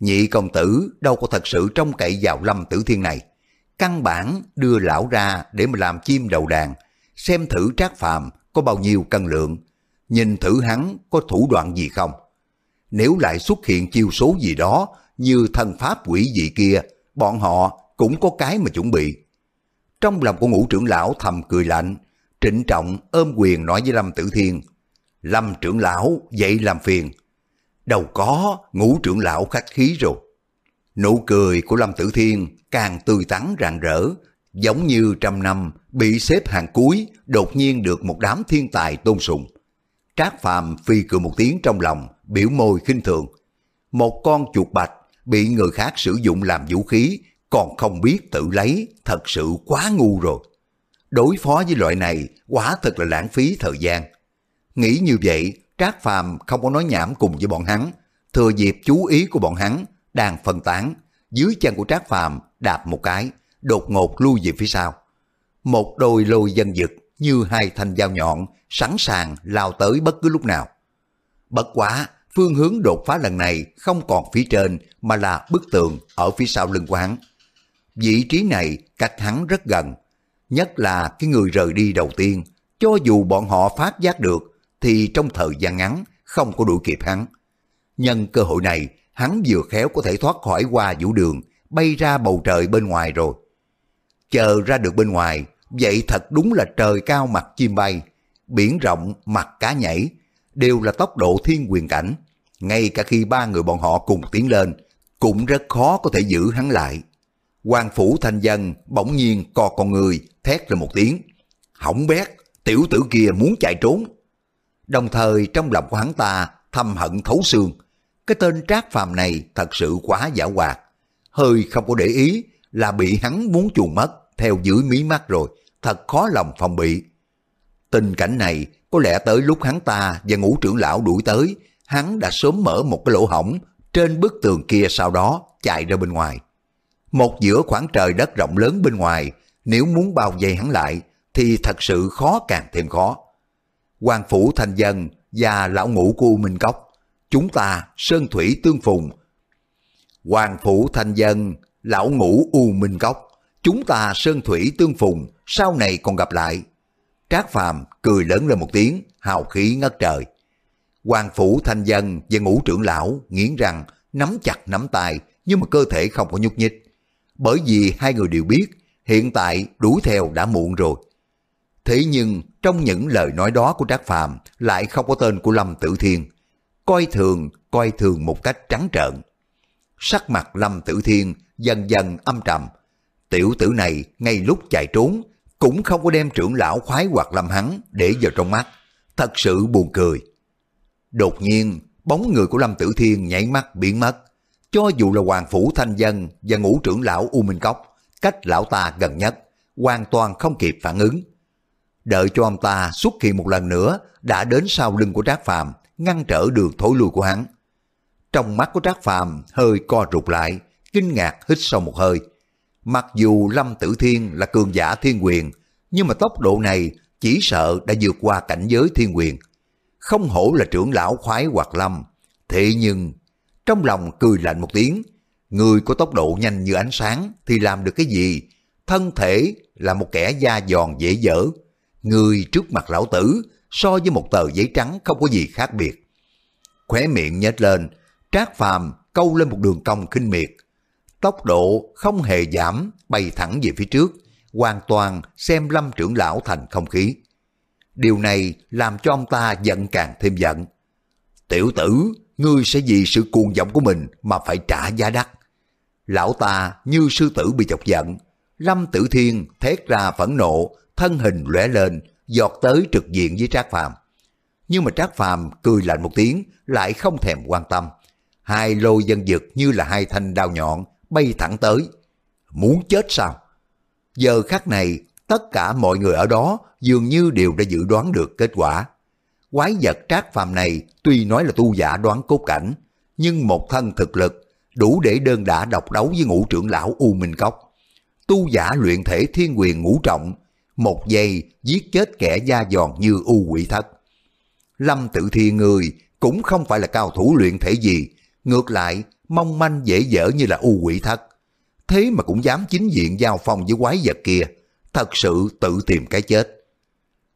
Nhị công tử đâu có thật sự trông cậy vào Lâm Tử Thiên này. Căn bản đưa lão ra để mà làm chim đầu đàn, xem thử trác phàm có bao nhiêu cân lượng, nhìn thử hắn có thủ đoạn gì không. Nếu lại xuất hiện chiêu số gì đó như thần pháp quỷ dị kia, bọn họ cũng có cái mà chuẩn bị. Trong lòng của ngũ trưởng lão thầm cười lạnh, trịnh trọng ôm quyền nói với Lâm Tử Thiên, Lâm trưởng lão dậy làm phiền. Đâu có, ngũ trưởng lão khách khí rồi. Nụ cười của Lâm Tử Thiên càng tươi tắn rạng rỡ, giống như trăm năm bị xếp hàng cuối, đột nhiên được một đám thiên tài tôn sùng. Trác Phàm phi cười một tiếng trong lòng, biểu môi khinh thường. Một con chuột bạch bị người khác sử dụng làm vũ khí, còn không biết tự lấy, thật sự quá ngu rồi. Đối phó với loại này, quả thật là lãng phí thời gian. Nghĩ như vậy, Trác Phàm không có nói nhảm cùng với bọn hắn, thừa dịp chú ý của bọn hắn đang phân tán, dưới chân của Trác Phàm đạp một cái, đột ngột lui về phía sau. Một đôi lôi dân dực như hai thanh dao nhọn, sẵn sàng lao tới bất cứ lúc nào. Bất quá, phương hướng đột phá lần này không còn phía trên mà là bức tường ở phía sau lưng của hắn. Vị trí này cách hắn rất gần, nhất là cái người rời đi đầu tiên, cho dù bọn họ phát giác được thì trong thời gian ngắn không có đuổi kịp hắn. Nhân cơ hội này, hắn vừa khéo có thể thoát khỏi qua vũ đường, bay ra bầu trời bên ngoài rồi. Chờ ra được bên ngoài, vậy thật đúng là trời cao mặt chim bay, biển rộng mặt cá nhảy, đều là tốc độ thiên quyền cảnh. Ngay cả khi ba người bọn họ cùng tiến lên, cũng rất khó có thể giữ hắn lại quan phủ thanh dân bỗng nhiên co con người thét lên một tiếng. Hỏng bét, tiểu tử kia muốn chạy trốn. Đồng thời trong lòng của hắn ta thâm hận thấu xương. Cái tên trác phàm này thật sự quá giả hoạt. Hơi không có để ý là bị hắn muốn chuồn mất theo dưới mí mắt rồi. Thật khó lòng phòng bị. Tình cảnh này có lẽ tới lúc hắn ta và ngũ trưởng lão đuổi tới, hắn đã sớm mở một cái lỗ hổng trên bức tường kia sau đó chạy ra bên ngoài. Một giữa khoảng trời đất rộng lớn bên ngoài, nếu muốn bao vây hắn lại thì thật sự khó càng thêm khó. Hoàng phủ thành dân và lão ngũ của U Minh Cốc, chúng ta sơn thủy tương phùng. Hoàng phủ thành dân, lão ngũ U Minh Cốc, chúng ta sơn thủy tương phùng, sau này còn gặp lại. Trác Phàm cười lớn lên một tiếng, hào khí ngất trời. Hoàng phủ thanh dân và ngũ trưởng lão nghiến răng, nắm chặt nắm tay, nhưng mà cơ thể không có nhúc nhích. Bởi vì hai người đều biết, hiện tại đuổi theo đã muộn rồi. Thế nhưng trong những lời nói đó của Trác Phàm lại không có tên của Lâm Tử Thiên. Coi thường, coi thường một cách trắng trợn. Sắc mặt Lâm Tử Thiên dần dần âm trầm. Tiểu tử này ngay lúc chạy trốn cũng không có đem trưởng lão khoái hoặc lâm hắn để vào trong mắt. Thật sự buồn cười. Đột nhiên, bóng người của Lâm Tử Thiên nhảy mắt biến mất. Cho dù là Hoàng Phủ Thanh Dân và ngũ trưởng lão U Minh Cốc, cách lão ta gần nhất, hoàn toàn không kịp phản ứng. Đợi cho ông ta xuất hiện một lần nữa, đã đến sau lưng của Trác Phàm ngăn trở đường thối lui của hắn. Trong mắt của Trác Phàm hơi co rụt lại, kinh ngạc hít sâu một hơi. Mặc dù Lâm Tử Thiên là cường giả thiên quyền, nhưng mà tốc độ này chỉ sợ đã vượt qua cảnh giới thiên quyền. Không hổ là trưởng lão khoái hoặc lâm. Thế nhưng, trong lòng cười lạnh một tiếng, người có tốc độ nhanh như ánh sáng thì làm được cái gì? Thân thể là một kẻ da giòn dễ dở. Người trước mặt lão tử so với một tờ giấy trắng không có gì khác biệt. Khóe miệng nhếch lên, trác phàm câu lên một đường cong khinh miệt. Tốc độ không hề giảm, bay thẳng về phía trước, hoàn toàn xem lâm trưởng lão thành không khí. Điều này làm cho ông ta giận càng thêm giận. Tiểu tử, ngươi sẽ vì sự cuồng vọng của mình mà phải trả giá đắt. Lão ta như sư tử bị chọc giận. Lâm Tử Thiên thét ra phẫn nộ, thân hình lóe lên, giọt tới trực diện với Trác Phàm. Nhưng mà Trác Phàm cười lạnh một tiếng, lại không thèm quan tâm. Hai lôi dân dực như là hai thanh đao nhọn bay thẳng tới. Muốn chết sao? Giờ khắc này, tất cả mọi người ở đó dường như đều đã dự đoán được kết quả. Quái vật Trác Phàm này tuy nói là tu giả đoán cốt cảnh, nhưng một thân thực lực đủ để đơn đả độc đấu với ngũ trưởng lão U Minh Cốc. Tu giả luyện thể thiên quyền ngũ trọng, một giây giết chết kẻ da giòn như U quỷ thất. Lâm tự thiên người cũng không phải là cao thủ luyện thể gì, ngược lại mong manh dễ dở như là U quỷ thất. Thế mà cũng dám chính diện giao phong với quái vật kia, thật sự tự tìm cái chết.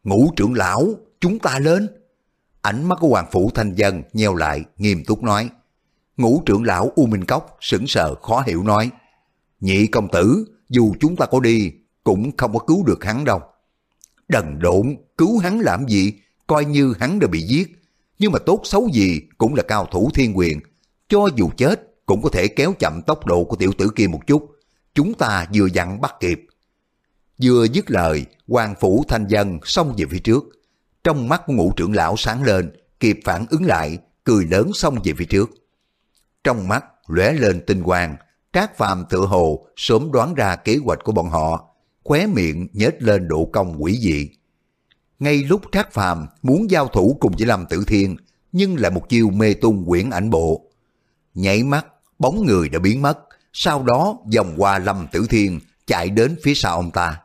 Ngũ trưởng lão, chúng ta lên. Ánh mắt của Hoàng Phủ Thanh Dân nheo lại, nghiêm túc nói. Ngũ trưởng lão U Minh Cốc sững sờ khó hiểu nói. Nhị công tử, dù chúng ta có đi, cũng không có cứu được hắn đâu. Đần độn, cứu hắn làm gì, coi như hắn đã bị giết. Nhưng mà tốt xấu gì cũng là cao thủ thiên quyền. Cho dù chết, cũng có thể kéo chậm tốc độ của tiểu tử kia một chút. Chúng ta vừa dặn bắt kịp. Vừa dứt lời, hoàng phủ thanh dân xông về phía trước. Trong mắt của ngũ trưởng lão sáng lên, kịp phản ứng lại, cười lớn xông về phía trước. Trong mắt lóe lên tinh quang, Trác Phàm tự hồ sớm đoán ra kế hoạch của bọn họ, khóe miệng nhếch lên độ cong quỷ dị. Ngay lúc Trác Phàm muốn giao thủ cùng với Lâm Tử Thiên, nhưng lại một chiêu mê tung quyển ảnh bộ. Nhảy mắt, bóng người đã biến mất, sau đó vòng qua Lâm Tử Thiên chạy đến phía sau ông ta.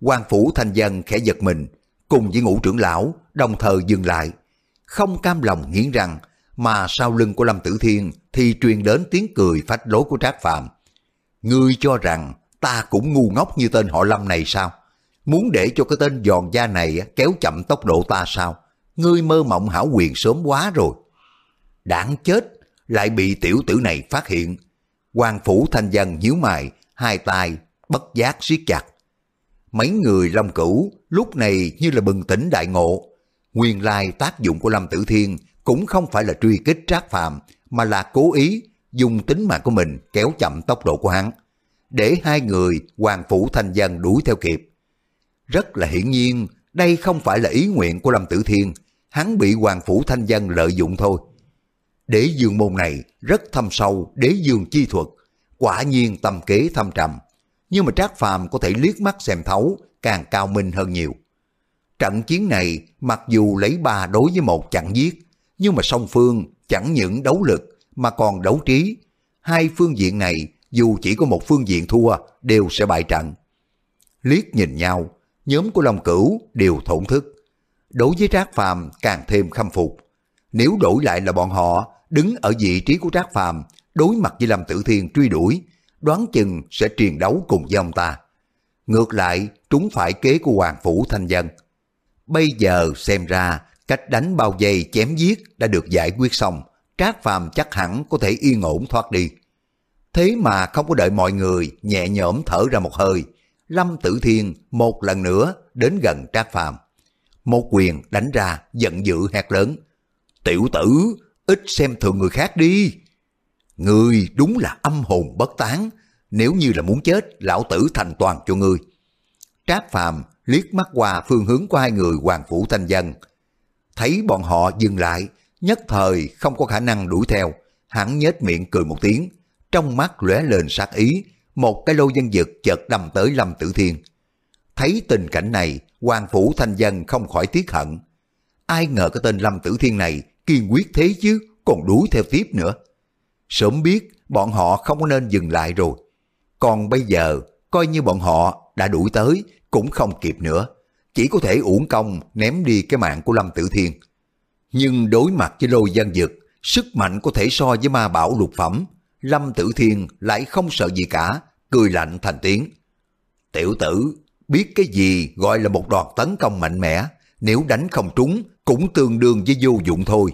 quan phủ thanh dân khẽ giật mình, cùng với ngũ trưởng lão đồng thời dừng lại. Không cam lòng nghiến răng, mà sau lưng của Lâm Tử Thiên thì truyền đến tiếng cười phách lối của Trác Phạm. Ngươi cho rằng ta cũng ngu ngốc như tên họ Lâm này sao? Muốn để cho cái tên giòn da này kéo chậm tốc độ ta sao? Ngươi mơ mộng hảo quyền sớm quá rồi. Đáng chết, lại bị tiểu tử này phát hiện. Hoàng phủ thanh dân nhíu mày, hai tay bất giác siết chặt. Mấy người Long Cửu lúc này như là bừng tỉnh đại ngộ. Nguyên lai tác dụng của Lâm Tử Thiên cũng không phải là truy kích Trác Phàm mà là cố ý dùng tính mạng của mình kéo chậm tốc độ của hắn, để hai người Hoàng Phủ Thanh Dân đuổi theo kịp. Rất là hiển nhiên, đây không phải là ý nguyện của Lâm Tử Thiên, hắn bị Hoàng Phủ Thanh Dân lợi dụng thôi. Đế dương môn này rất thâm sâu đế dương chi thuật, quả nhiên tâm kế thâm trầm, nhưng mà Trác Phàm có thể liếc mắt xem thấu, càng cao minh hơn nhiều. Trận chiến này mặc dù lấy ba đối với một chẳng giết, nhưng mà song phương chẳng những đấu lực mà còn đấu trí. Hai phương diện này dù chỉ có một phương diện thua đều sẽ bại trận. Liếc nhìn nhau, nhóm của Long Cửu đều thổn thức. Đối với Trác Phàm càng thêm khâm phục. Nếu đổi lại là bọn họ đứng ở vị trí của Trác Phàm đối mặt với Lâm Tử Thiên truy đuổi, đoán chừng sẽ truyền đấu cùng với ông ta. Ngược lại, trúng phải kế của Hoàng Phủ Thanh Dân. Bây giờ xem ra Cách đánh bao dây chém giết đã được giải quyết xong, Trác Phàm chắc hẳn có thể yên ổn thoát đi. Thế mà không có đợi mọi người nhẹ nhõm thở ra một hơi, Lâm Tử Thiên một lần nữa đến gần Trác Phàm. Một quyền đánh ra giận dữ hét lớn. Tiểu tử, ít xem thường người khác đi. Ngươi đúng là âm hồn bất tán, nếu như là muốn chết, lão tử thành toàn cho ngươi. Trác Phàm liếc mắt qua phương hướng của hai người Hoàng Phủ Thanh Dân, thấy bọn họ dừng lại, nhất thời không có khả năng đuổi theo, hắn nhếch miệng cười một tiếng, trong mắt lóe lên sát ý, một cái lô dân dực chợt đâm tới Lâm Tử Thiên. Thấy tình cảnh này, hoàng phủ thanh dân không khỏi tiếc hận. Ai ngờ cái tên Lâm Tử Thiên này kiên quyết thế chứ, còn đuổi theo tiếp nữa. Sớm biết bọn họ không có nên dừng lại rồi. Còn bây giờ, coi như bọn họ đã đuổi tới, cũng không kịp nữa chỉ có thể uổng công ném đi cái mạng của Lâm Tử Thiên. Nhưng đối mặt với lôi gian dực, sức mạnh có thể so với ma bảo lục phẩm, Lâm Tử Thiên lại không sợ gì cả, cười lạnh thành tiếng. Tiểu tử, biết cái gì gọi là một đòn tấn công mạnh mẽ, nếu đánh không trúng cũng tương đương với vô dụng thôi.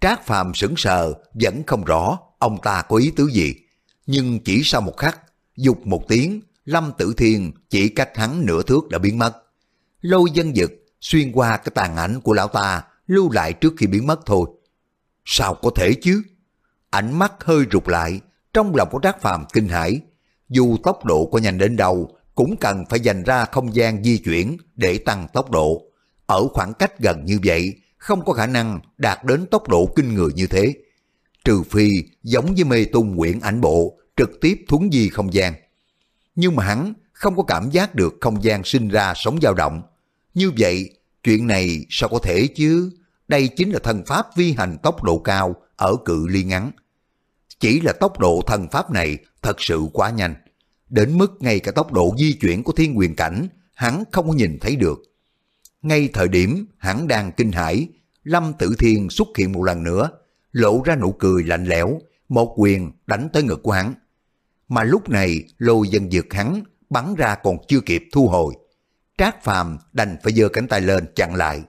Trác Phàm sững sờ, vẫn không rõ ông ta có ý tứ gì. Nhưng chỉ sau một khắc, dục một tiếng, Lâm Tử Thiên chỉ cách hắn nửa thước đã biến mất lôi dân dực xuyên qua cái tàn ảnh của lão ta lưu lại trước khi biến mất thôi. Sao có thể chứ? Ánh mắt hơi rụt lại, trong lòng của Trác Phàm kinh hãi. Dù tốc độ có nhanh đến đâu, cũng cần phải dành ra không gian di chuyển để tăng tốc độ. Ở khoảng cách gần như vậy, không có khả năng đạt đến tốc độ kinh người như thế. Trừ phi giống với mê tung quyển ảnh bộ, trực tiếp thuấn di không gian. Nhưng mà hắn không có cảm giác được không gian sinh ra sóng dao động. Như vậy, chuyện này sao có thể chứ? Đây chính là thần pháp vi hành tốc độ cao ở cự ly ngắn. Chỉ là tốc độ thần pháp này thật sự quá nhanh. Đến mức ngay cả tốc độ di chuyển của thiên quyền cảnh, hắn không có nhìn thấy được. Ngay thời điểm hắn đang kinh hãi, Lâm Tử Thiên xuất hiện một lần nữa, lộ ra nụ cười lạnh lẽo, một quyền đánh tới ngực của hắn. Mà lúc này lôi dân dược hắn bắn ra còn chưa kịp thu hồi. Trác Phàm đành phải giơ cánh tay lên chặn lại.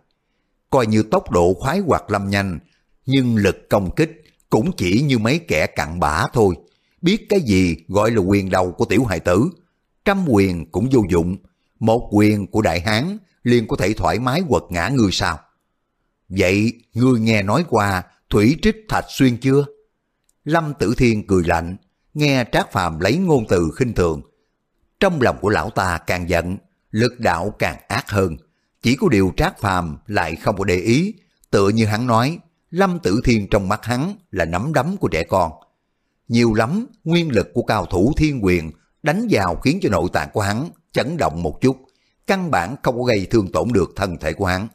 Coi như tốc độ khoái hoạt lâm nhanh, nhưng lực công kích cũng chỉ như mấy kẻ cặn bã thôi. Biết cái gì gọi là quyền đầu của tiểu hài tử. Trăm quyền cũng vô dụng. Một quyền của đại hán liền có thể thoải mái quật ngã người sao. Vậy ngươi nghe nói qua thủy trích thạch xuyên chưa? Lâm Tử Thiên cười lạnh, nghe Trác Phàm lấy ngôn từ khinh thường. Trong lòng của lão ta càng giận, lực đạo càng ác hơn. Chỉ có điều Trác Phàm lại không có để ý, tựa như hắn nói, Lâm Tử Thiên trong mắt hắn là nắm đấm của trẻ con. Nhiều lắm, nguyên lực của cao thủ thiên quyền đánh vào khiến cho nội tạng của hắn chấn động một chút, căn bản không có gây thương tổn được thân thể của hắn.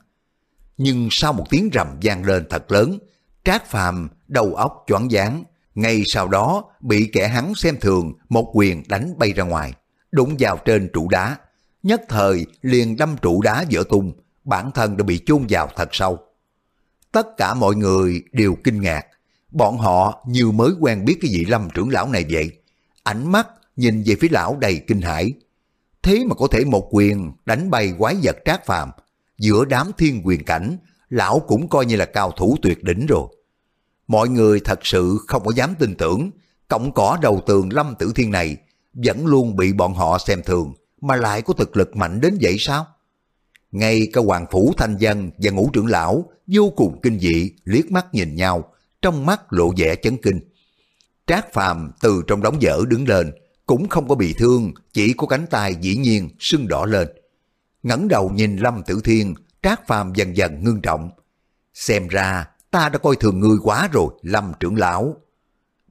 Nhưng sau một tiếng rầm vang lên thật lớn, Trác Phàm đầu óc choáng váng, ngay sau đó bị kẻ hắn xem thường một quyền đánh bay ra ngoài, đụng vào trên trụ đá. Nhất thời liền đâm trụ đá vỡ tung, bản thân đã bị chôn vào thật sâu. Tất cả mọi người đều kinh ngạc, bọn họ như mới quen biết cái vị lâm trưởng lão này vậy. Ánh mắt nhìn về phía lão đầy kinh hãi. Thế mà có thể một quyền đánh bay quái vật trác phàm, giữa đám thiên quyền cảnh, lão cũng coi như là cao thủ tuyệt đỉnh rồi. Mọi người thật sự không có dám tin tưởng, cổng cỏ đầu tường lâm tử thiên này vẫn luôn bị bọn họ xem thường, mà lại có thực lực mạnh đến vậy sao? Ngay cả hoàng phủ thanh dân và ngũ trưởng lão vô cùng kinh dị liếc mắt nhìn nhau, trong mắt lộ vẻ chấn kinh. Trác Phàm từ trong đống dở đứng lên, cũng không có bị thương, chỉ có cánh tay dĩ nhiên sưng đỏ lên. ngẩng đầu nhìn Lâm Tử Thiên, Trác Phàm dần dần ngưng trọng. Xem ra ta đã coi thường ngươi quá rồi, Lâm trưởng lão.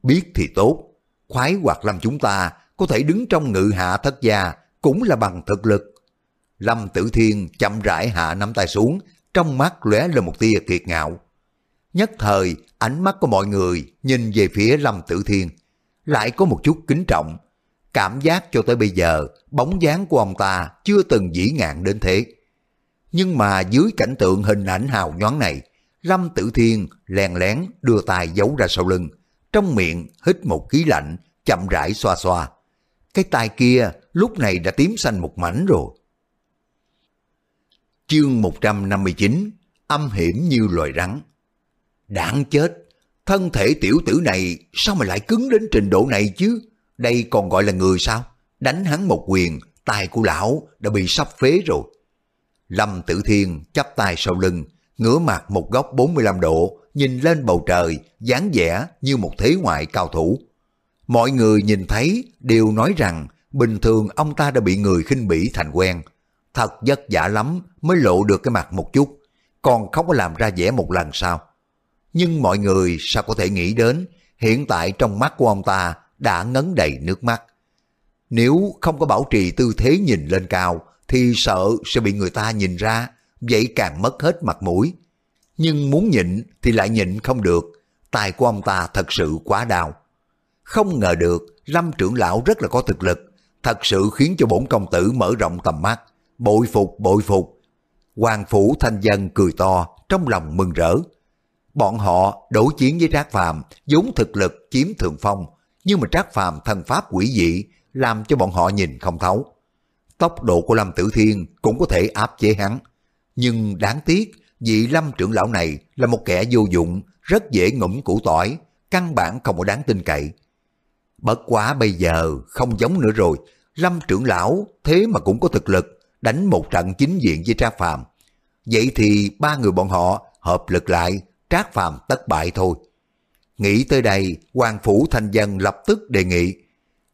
Biết thì tốt, khoái hoạt Lâm chúng ta có thể đứng trong ngự hạ thất gia cũng là bằng thực lực. Lâm Tử Thiên chậm rãi hạ nắm tay xuống, trong mắt lóe lên một tia kiệt ngạo. Nhất thời, ánh mắt của mọi người nhìn về phía Lâm Tử Thiên, lại có một chút kính trọng. Cảm giác cho tới bây giờ, bóng dáng của ông ta chưa từng dĩ ngạn đến thế. Nhưng mà dưới cảnh tượng hình ảnh hào nhoáng này, Lâm Tử Thiên lèn lén đưa tay giấu ra sau lưng, trong miệng hít một khí lạnh, chậm rãi xoa xoa. Cái tay kia lúc này đã tím xanh một mảnh rồi. Chương 159 Âm hiểm như loài rắn Đáng chết! Thân thể tiểu tử này sao mà lại cứng đến trình độ này chứ? Đây còn gọi là người sao? Đánh hắn một quyền, tay của lão đã bị sắp phế rồi. Lâm Tử Thiên chắp tay sau lưng, ngửa mặt một góc 45 độ, nhìn lên bầu trời, dáng vẻ như một thế ngoại cao thủ. Mọi người nhìn thấy đều nói rằng bình thường ông ta đã bị người khinh bỉ thành quen. Thật vất vả lắm mới lộ được cái mặt một chút, còn không có làm ra vẻ một lần sao. Nhưng mọi người sao có thể nghĩ đến hiện tại trong mắt của ông ta đã ngấn đầy nước mắt. Nếu không có bảo trì tư thế nhìn lên cao thì sợ sẽ bị người ta nhìn ra, vậy càng mất hết mặt mũi. Nhưng muốn nhịn thì lại nhịn không được, tài của ông ta thật sự quá đau. Không ngờ được Lâm trưởng lão rất là có thực lực, thật sự khiến cho bổn công tử mở rộng tầm mắt, bội phục bội phục. Hoàng phủ thanh dân cười to, trong lòng mừng rỡ. Bọn họ đối chiến với Trác Phàm vốn thực lực chiếm thượng phong, nhưng mà Trác Phàm thần pháp quỷ dị làm cho bọn họ nhìn không thấu. Tốc độ của Lâm Tử Thiên cũng có thể áp chế hắn, nhưng đáng tiếc vị Lâm trưởng lão này là một kẻ vô dụng, rất dễ ngủm củ tỏi, căn bản không có đáng tin cậy. Bất quá bây giờ không giống nữa rồi, Lâm trưởng lão thế mà cũng có thực lực đánh một trận chính diện với Trác Phàm. vậy thì ba người bọn họ hợp lực lại, trác phàm tất bại thôi. Nghĩ tới đây, hoàng phủ thanh dân lập tức đề nghị,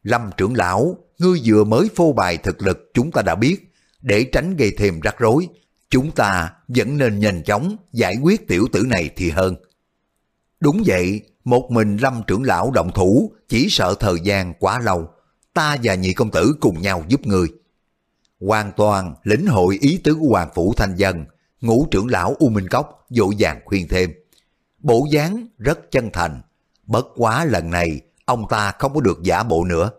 Lâm trưởng lão, ngươi vừa mới phô bài thực lực chúng ta đã biết, để tránh gây thêm rắc rối, chúng ta vẫn nên nhanh chóng giải quyết tiểu tử này thì hơn. Đúng vậy, một mình Lâm trưởng lão động thủ chỉ sợ thời gian quá lâu, ta và nhị công tử cùng nhau giúp người. Hoàn toàn lĩnh hội ý tứ của Hoàng Phủ Thanh Dân, ngũ trưởng lão U Minh Cốc dỗ dàng khuyên thêm. Bộ dáng rất chân thành, bất quá lần này ông ta không có được giả bộ nữa.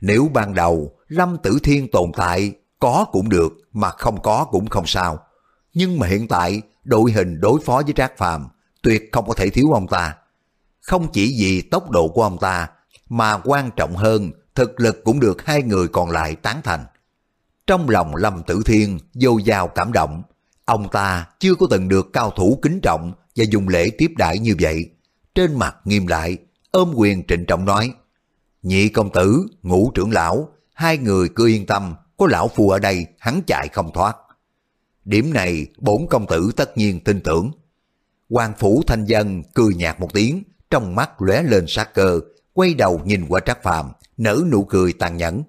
Nếu ban đầu Lâm Tử Thiên tồn tại, có cũng được mà không có cũng không sao. Nhưng mà hiện tại đội hình đối phó với Trác Phàm tuyệt không có thể thiếu ông ta. Không chỉ vì tốc độ của ông ta, mà quan trọng hơn thực lực cũng được hai người còn lại tán thành. Trong lòng Lâm Tử Thiên vô dào cảm động, ông ta chưa có từng được cao thủ kính trọng và dùng lễ tiếp đãi như vậy. Trên mặt nghiêm lại, ôm quyền trịnh trọng nói, Nhị công tử, ngũ trưởng lão, hai người cứ yên tâm, có lão phu ở đây hắn chạy không thoát. Điểm này bốn công tử tất nhiên tin tưởng. Hoàng phủ thanh dân cười nhạt một tiếng, trong mắt lóe lên sát cơ, quay đầu nhìn qua Trác Phàm, nở nụ cười tàn nhẫn.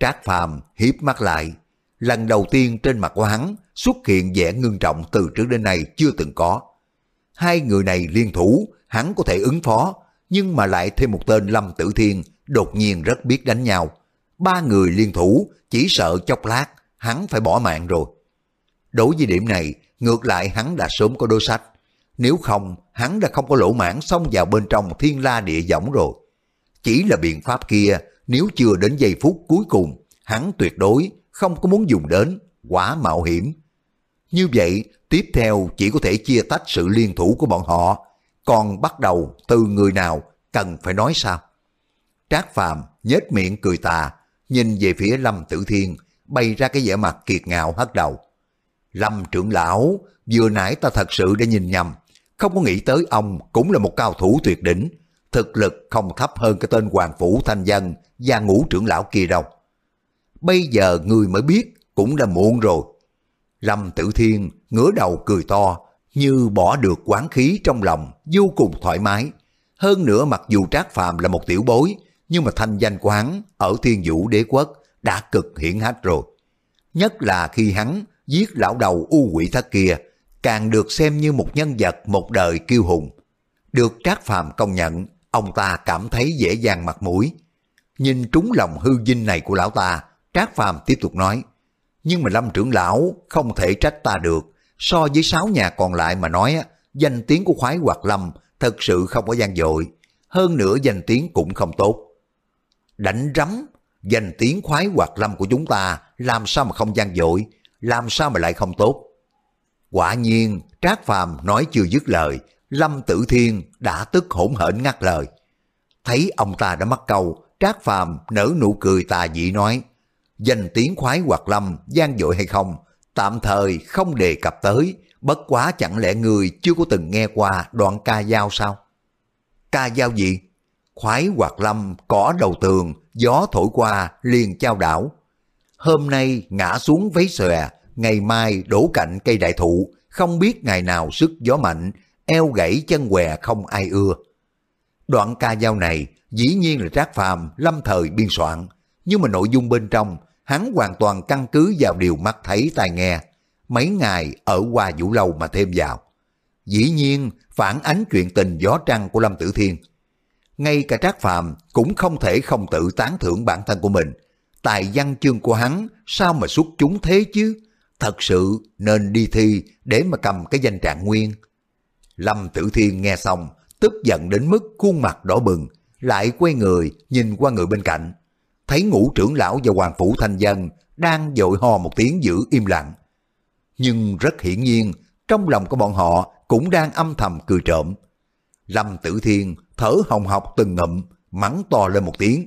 Trác Phàm hiếp mắt lại, lần đầu tiên trên mặt của hắn xuất hiện vẻ ngưng trọng từ trước đến nay chưa từng có. Hai người này liên thủ, hắn có thể ứng phó, nhưng mà lại thêm một tên Lâm Tử Thiên đột nhiên rất biết đánh nhau. Ba người liên thủ, chỉ sợ chốc lát, hắn phải bỏ mạng rồi. Đối với điểm này, ngược lại hắn đã sớm có đối sách. Nếu không, hắn đã không có lỗ mãn xông vào bên trong thiên la địa võng rồi. Chỉ là biện pháp kia, nếu chưa đến giây phút cuối cùng, hắn tuyệt đối không có muốn dùng đến, quá mạo hiểm. Như vậy, tiếp theo chỉ có thể chia tách sự liên thủ của bọn họ, còn bắt đầu từ người nào cần phải nói sao? Trác Phàm nhếch miệng cười tà, nhìn về phía Lâm Tử Thiên, bày ra cái vẻ mặt kiệt ngạo hất đầu. Lâm trưởng lão, vừa nãy ta thật sự đã nhìn nhầm, không có nghĩ tới ông cũng là một cao thủ tuyệt đỉnh, thực lực không thấp hơn cái tên Hoàng Phủ Thanh Dân và ngũ trưởng lão kia đâu. Bây giờ người mới biết cũng đã muộn rồi. Lâm Tử Thiên ngửa đầu cười to, như bỏ được quán khí trong lòng, vô cùng thoải mái. Hơn nữa mặc dù Trác Phàm là một tiểu bối, nhưng mà thanh danh của hắn ở thiên vũ đế quốc đã cực hiển hách rồi. Nhất là khi hắn giết lão đầu u quỷ thất kia, càng được xem như một nhân vật một đời kiêu hùng. Được Trác Phàm công nhận, ông ta cảm thấy dễ dàng mặt mũi. Nhìn trúng lòng hư dinh này của lão ta, Trác Phàm tiếp tục nói, nhưng mà Lâm trưởng lão không thể trách ta được, so với sáu nhà còn lại mà nói, danh tiếng của khoái hoạt lâm thật sự không có gian dội, hơn nữa danh tiếng cũng không tốt. Đánh rắm, danh tiếng khoái hoạt lâm của chúng ta làm sao mà không gian dội, làm sao mà lại không tốt. Quả nhiên, Trác Phàm nói chưa dứt lời, Lâm Tử Thiên đã tức hỗn hển ngắt lời. Thấy ông ta đã mắc câu, Trác Phàm nở nụ cười tà dị nói, danh tiếng khoái hoạt lâm, gian dội hay không, tạm thời không đề cập tới, bất quá chẳng lẽ người chưa có từng nghe qua đoạn ca dao sao? Ca dao gì? Khoái hoạt lâm, cỏ đầu tường, gió thổi qua, liền trao đảo. Hôm nay ngã xuống vấy xòe, ngày mai đổ cạnh cây đại thụ, không biết ngày nào sức gió mạnh, eo gãy chân què không ai ưa. Đoạn ca dao này dĩ nhiên là Trác Phàm lâm thời biên soạn, nhưng mà nội dung bên trong hắn hoàn toàn căn cứ vào điều mắt thấy tai nghe, mấy ngày ở qua vũ lâu mà thêm vào. Dĩ nhiên phản ánh chuyện tình gió trăng của Lâm Tử Thiên. Ngay cả Trác Phàm cũng không thể không tự tán thưởng bản thân của mình. Tài văn chương của hắn sao mà xuất chúng thế chứ? Thật sự nên đi thi để mà cầm cái danh trạng nguyên. Lâm Tử Thiên nghe xong, tức giận đến mức khuôn mặt đỏ bừng, lại quay người nhìn qua người bên cạnh. Thấy ngũ trưởng lão và hoàng phủ thanh dân đang dội ho một tiếng giữ im lặng. Nhưng rất hiển nhiên, trong lòng của bọn họ cũng đang âm thầm cười trộm. Lâm Tử Thiên thở hồng học từng ngậm, mắng to lên một tiếng.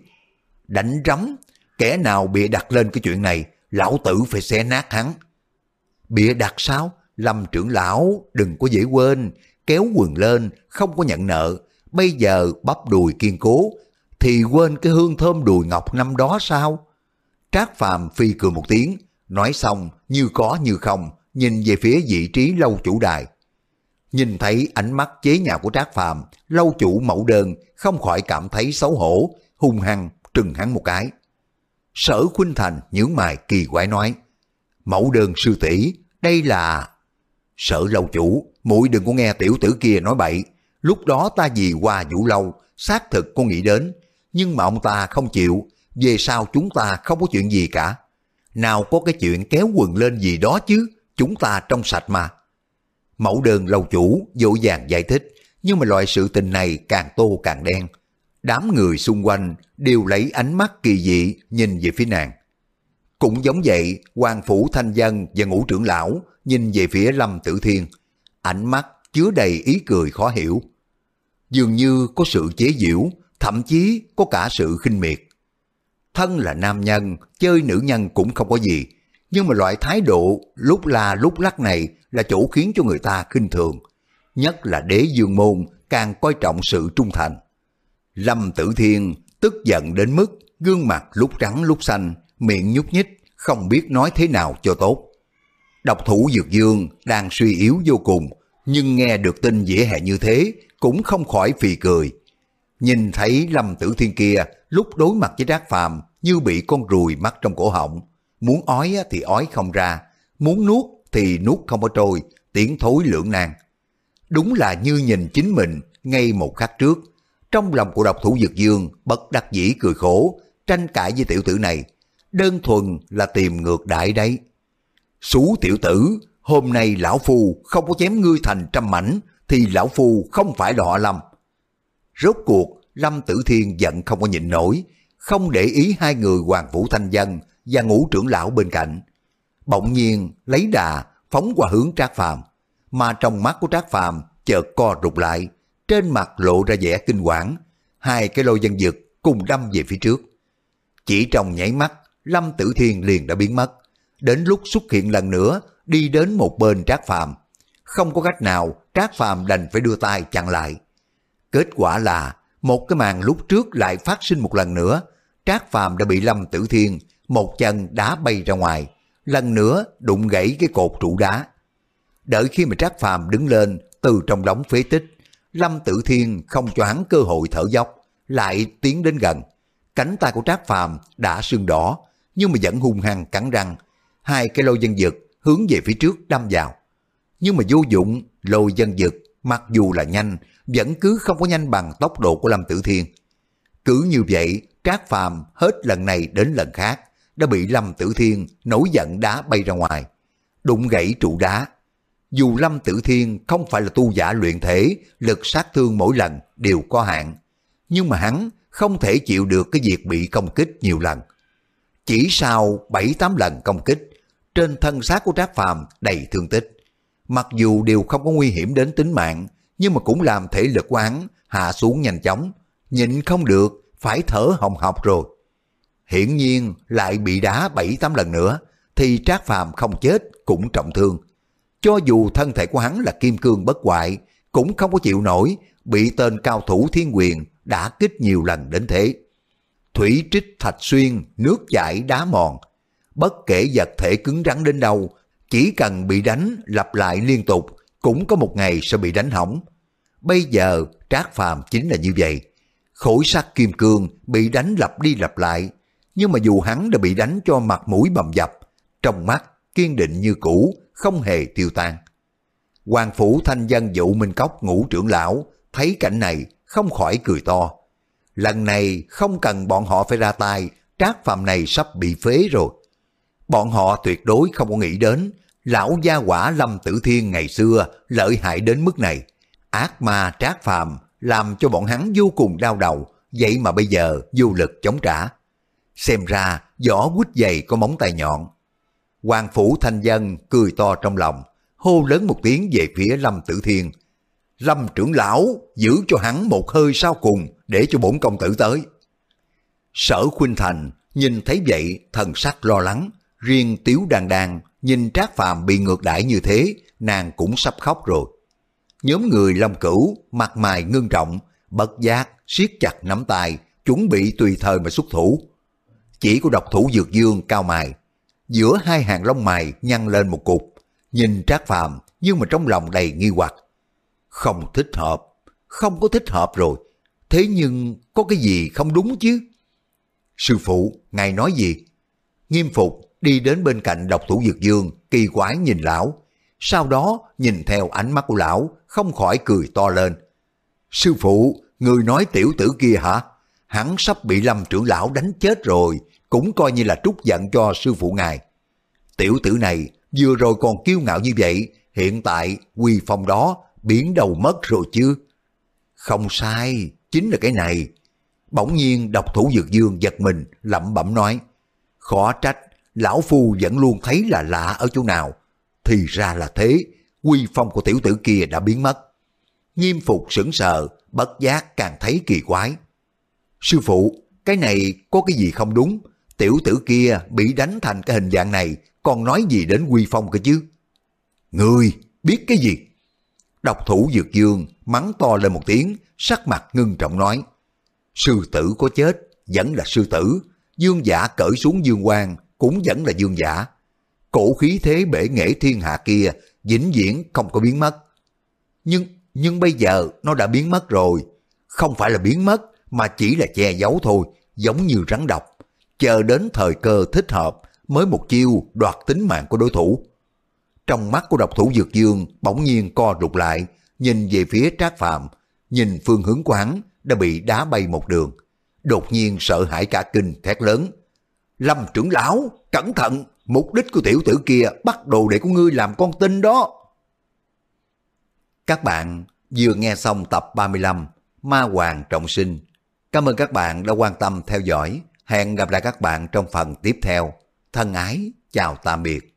Đánh rắm, kẻ nào bịa đặt lên cái chuyện này, lão tử phải xé nát hắn. Bịa đặt sao? Lâm trưởng lão, đừng có dễ quên, kéo quần lên, không có nhận nợ. Bây giờ bắp đùi kiên cố, thì quên cái hương thơm đùi ngọc năm đó sao? Trác Phàm phi cười một tiếng, nói xong như có như không, nhìn về phía vị trí lâu chủ đài. Nhìn thấy ánh mắt chế nhạo của Trác Phàm, lâu chủ mẫu đơn không khỏi cảm thấy xấu hổ, hung hăng trừng hắn một cái. Sở Khuynh Thành nhướng mày kỳ quái nói, mẫu đơn sư tỷ đây là... Sở lâu chủ, muội đừng có nghe tiểu tử kia nói bậy, lúc đó ta vì qua vũ lâu, xác thực có nghĩ đến, nhưng mà ông ta không chịu, về sau chúng ta không có chuyện gì cả. Nào có cái chuyện kéo quần lên gì đó chứ, chúng ta trong sạch mà. Mẫu đơn lâu chủ dỗ dàng giải thích, nhưng mà loại sự tình này càng tô càng đen. Đám người xung quanh đều lấy ánh mắt kỳ dị nhìn về phía nàng. Cũng giống vậy, quan phủ thanh dân và ngũ trưởng lão nhìn về phía Lâm Tử Thiên. Ánh mắt chứa đầy ý cười khó hiểu. Dường như có sự chế giễu, thậm chí có cả sự khinh miệt. Thân là nam nhân, chơi nữ nhân cũng không có gì, nhưng mà loại thái độ lúc la lúc lắc này là chỗ khiến cho người ta khinh thường. Nhất là đế dương môn càng coi trọng sự trung thành. Lâm Tử Thiên tức giận đến mức gương mặt lúc trắng lúc xanh, miệng nhúc nhích, không biết nói thế nào cho tốt. Độc thủ Dược Dương đang suy yếu vô cùng, nhưng nghe được tin dễ hẹ như thế cũng không khỏi phì cười. Nhìn thấy Lâm Tử Thiên kia lúc đối mặt với Trác Phàm như bị con ruồi mắc trong cổ họng, muốn ói thì ói không ra, muốn nuốt thì nuốt không có trôi, tiếng thối lưỡng nan. Đúng là như nhìn chính mình ngay một khắc trước, trong lòng của độc thủ Dược Dương bất đắc dĩ cười khổ, tranh cãi với tiểu tử này, đơn thuần là tìm ngược đại đấy. Xú tiểu tử, hôm nay lão phu không có chém ngươi thành trăm mảnh, thì lão phu không phải là họ lầm Rốt cuộc, Lâm Tử Thiên giận không có nhịn nổi, không để ý hai người Hoàng Vũ Thanh Dân và ngũ trưởng lão bên cạnh. Bỗng nhiên lấy đà phóng qua hướng Trác Phàm, mà trong mắt của Trác Phàm chợt co rụt lại, trên mặt lộ ra vẻ kinh quản, hai cái lôi dân dực cùng đâm về phía trước. Chỉ trong nháy mắt, Lâm Tử Thiên liền đã biến mất, đến lúc xuất hiện lần nữa đi đến một bên Trác Phàm, không có cách nào Trác Phàm đành phải đưa tay chặn lại. Kết quả là một cái màn lúc trước lại phát sinh một lần nữa, Trác Phàm đã bị Lâm Tử Thiên một chân đá bay ra ngoài, lần nữa đụng gãy cái cột trụ đá. Đợi khi mà Trác Phàm đứng lên từ trong đống phế tích, Lâm Tử Thiên không cho hắn cơ hội thở dốc, lại tiến đến gần. Cánh tay của Trác Phàm đã sưng đỏ, nhưng mà vẫn hung hăng cắn răng. Hai cái lôi dân dực hướng về phía trước đâm vào. Nhưng mà vô dụng, lôi dân dực mặc dù là nhanh, vẫn cứ không có nhanh bằng tốc độ của Lâm Tử Thiên. Cứ như vậy, Trác Phàm hết lần này đến lần khác, đã bị Lâm Tử Thiên nổi giận đá bay ra ngoài, đụng gãy trụ đá. Dù Lâm Tử Thiên không phải là tu giả luyện thể, lực sát thương mỗi lần đều có hạn, nhưng mà hắn không thể chịu được cái việc bị công kích nhiều lần. Chỉ sau 7-8 lần công kích, trên thân xác của Trác Phàm đầy thương tích. Mặc dù đều không có nguy hiểm đến tính mạng, nhưng mà cũng làm thể lực của hắn hạ xuống nhanh chóng, nhịn không được, phải thở hồng hộc rồi. Hiển nhiên lại bị đá 7-8 lần nữa, thì Trác Phàm không chết cũng trọng thương. Cho dù thân thể của hắn là kim cương bất hoại, cũng không có chịu nổi, bị tên cao thủ thiên quyền đã kích nhiều lần đến thế. Thủy trích thạch xuyên, nước chảy đá mòn. Bất kể vật thể cứng rắn đến đâu, chỉ cần bị đánh lặp lại liên tục, cũng có một ngày sẽ bị đánh hỏng. Bây giờ Trác Phàm chính là như vậy. Khối sắt kim cương bị đánh lặp đi lặp lại, nhưng mà dù hắn đã bị đánh cho mặt mũi bầm dập, trong mắt kiên định như cũ, không hề tiêu tan. Hoàng phủ thanh dân dụ Minh Cốc ngũ trưởng lão thấy cảnh này không khỏi cười to. Lần này không cần bọn họ phải ra tay, trác phạm này sắp bị phế rồi. Bọn họ tuyệt đối không có nghĩ đến, lão gia quả lâm tử thiên ngày xưa lợi hại đến mức này. Ác ma trác phàm làm cho bọn hắn vô cùng đau đầu, vậy mà bây giờ vô lực chống trả. Xem ra vỏ quýt dày có móng tay nhọn. Hoàng phủ thanh dân cười to trong lòng, hô lớn một tiếng về phía Lâm Tử Thiên. Lâm trưởng lão giữ cho hắn một hơi sau cùng để cho bổn công tử tới. Sở Khuynh Thành nhìn thấy vậy thần sắc lo lắng, riêng Tiếu Đàn Đàn nhìn Trác Phàm bị ngược đãi như thế, nàng cũng sắp khóc rồi. Nhóm người Long Cửu mặt mày ngưng trọng, bất giác siết chặt nắm tay, chuẩn bị tùy thời mà xuất thủ. Chỉ có độc thủ Dược Dương cao mày, giữa hai hàng lông mày nhăn lên một cục, nhìn Trác Phàm nhưng mà trong lòng đầy nghi hoặc. Không thích hợp, không có thích hợp rồi. Thế nhưng có cái gì không đúng chứ? Sư phụ, ngài nói gì? Nghiêm phục đi đến bên cạnh độc thủ dược dương, kỳ quái nhìn lão. Sau đó nhìn theo ánh mắt của lão, không khỏi cười to lên. Sư phụ, người nói tiểu tử kia hả? Hắn sắp bị lâm trưởng lão đánh chết rồi, cũng coi như là trút giận cho sư phụ ngài. Tiểu tử này vừa rồi còn kiêu ngạo như vậy, hiện tại quy phong đó biến đầu mất rồi chứ. Không sai, chính là cái này. Bỗng nhiên độc thủ dược dương giật mình, lẩm bẩm nói. Khó trách, lão phu vẫn luôn thấy là lạ ở chỗ nào. Thì ra là thế, quy phong của tiểu tử kia đã biến mất. Nghiêm phục sững sờ, bất giác càng thấy kỳ quái. Sư phụ, cái này có cái gì không đúng? Tiểu tử kia bị đánh thành cái hình dạng này, còn nói gì đến quy phong cơ chứ? Ngươi biết cái gì? Độc thủ dược dương mắng to lên một tiếng, sắc mặt ngưng trọng nói. Sư tử có chết, vẫn là sư tử. Dương giả cởi xuống dương quang, cũng vẫn là dương giả. Cổ khí thế bể nghệ thiên hạ kia, vĩnh viễn không có biến mất. Nhưng, nhưng bây giờ nó đã biến mất rồi. Không phải là biến mất, mà chỉ là che giấu thôi, giống như rắn độc. Chờ đến thời cơ thích hợp, mới một chiêu đoạt tính mạng của đối thủ. Trong mắt của độc thủ Dược Dương bỗng nhiên co rụt lại, nhìn về phía Trác Phạm, nhìn phương hướng của hắn đã bị đá bay một đường. Đột nhiên sợ hãi cả kinh thét lớn. Lâm trưởng lão, cẩn thận, mục đích của tiểu tử kia bắt đồ để của ngươi làm con tin đó. Các bạn vừa nghe xong tập 35 Ma Hoàng Trọng Sinh. Cảm ơn các bạn đã quan tâm theo dõi. Hẹn gặp lại các bạn trong phần tiếp theo. Thân ái, chào tạm biệt.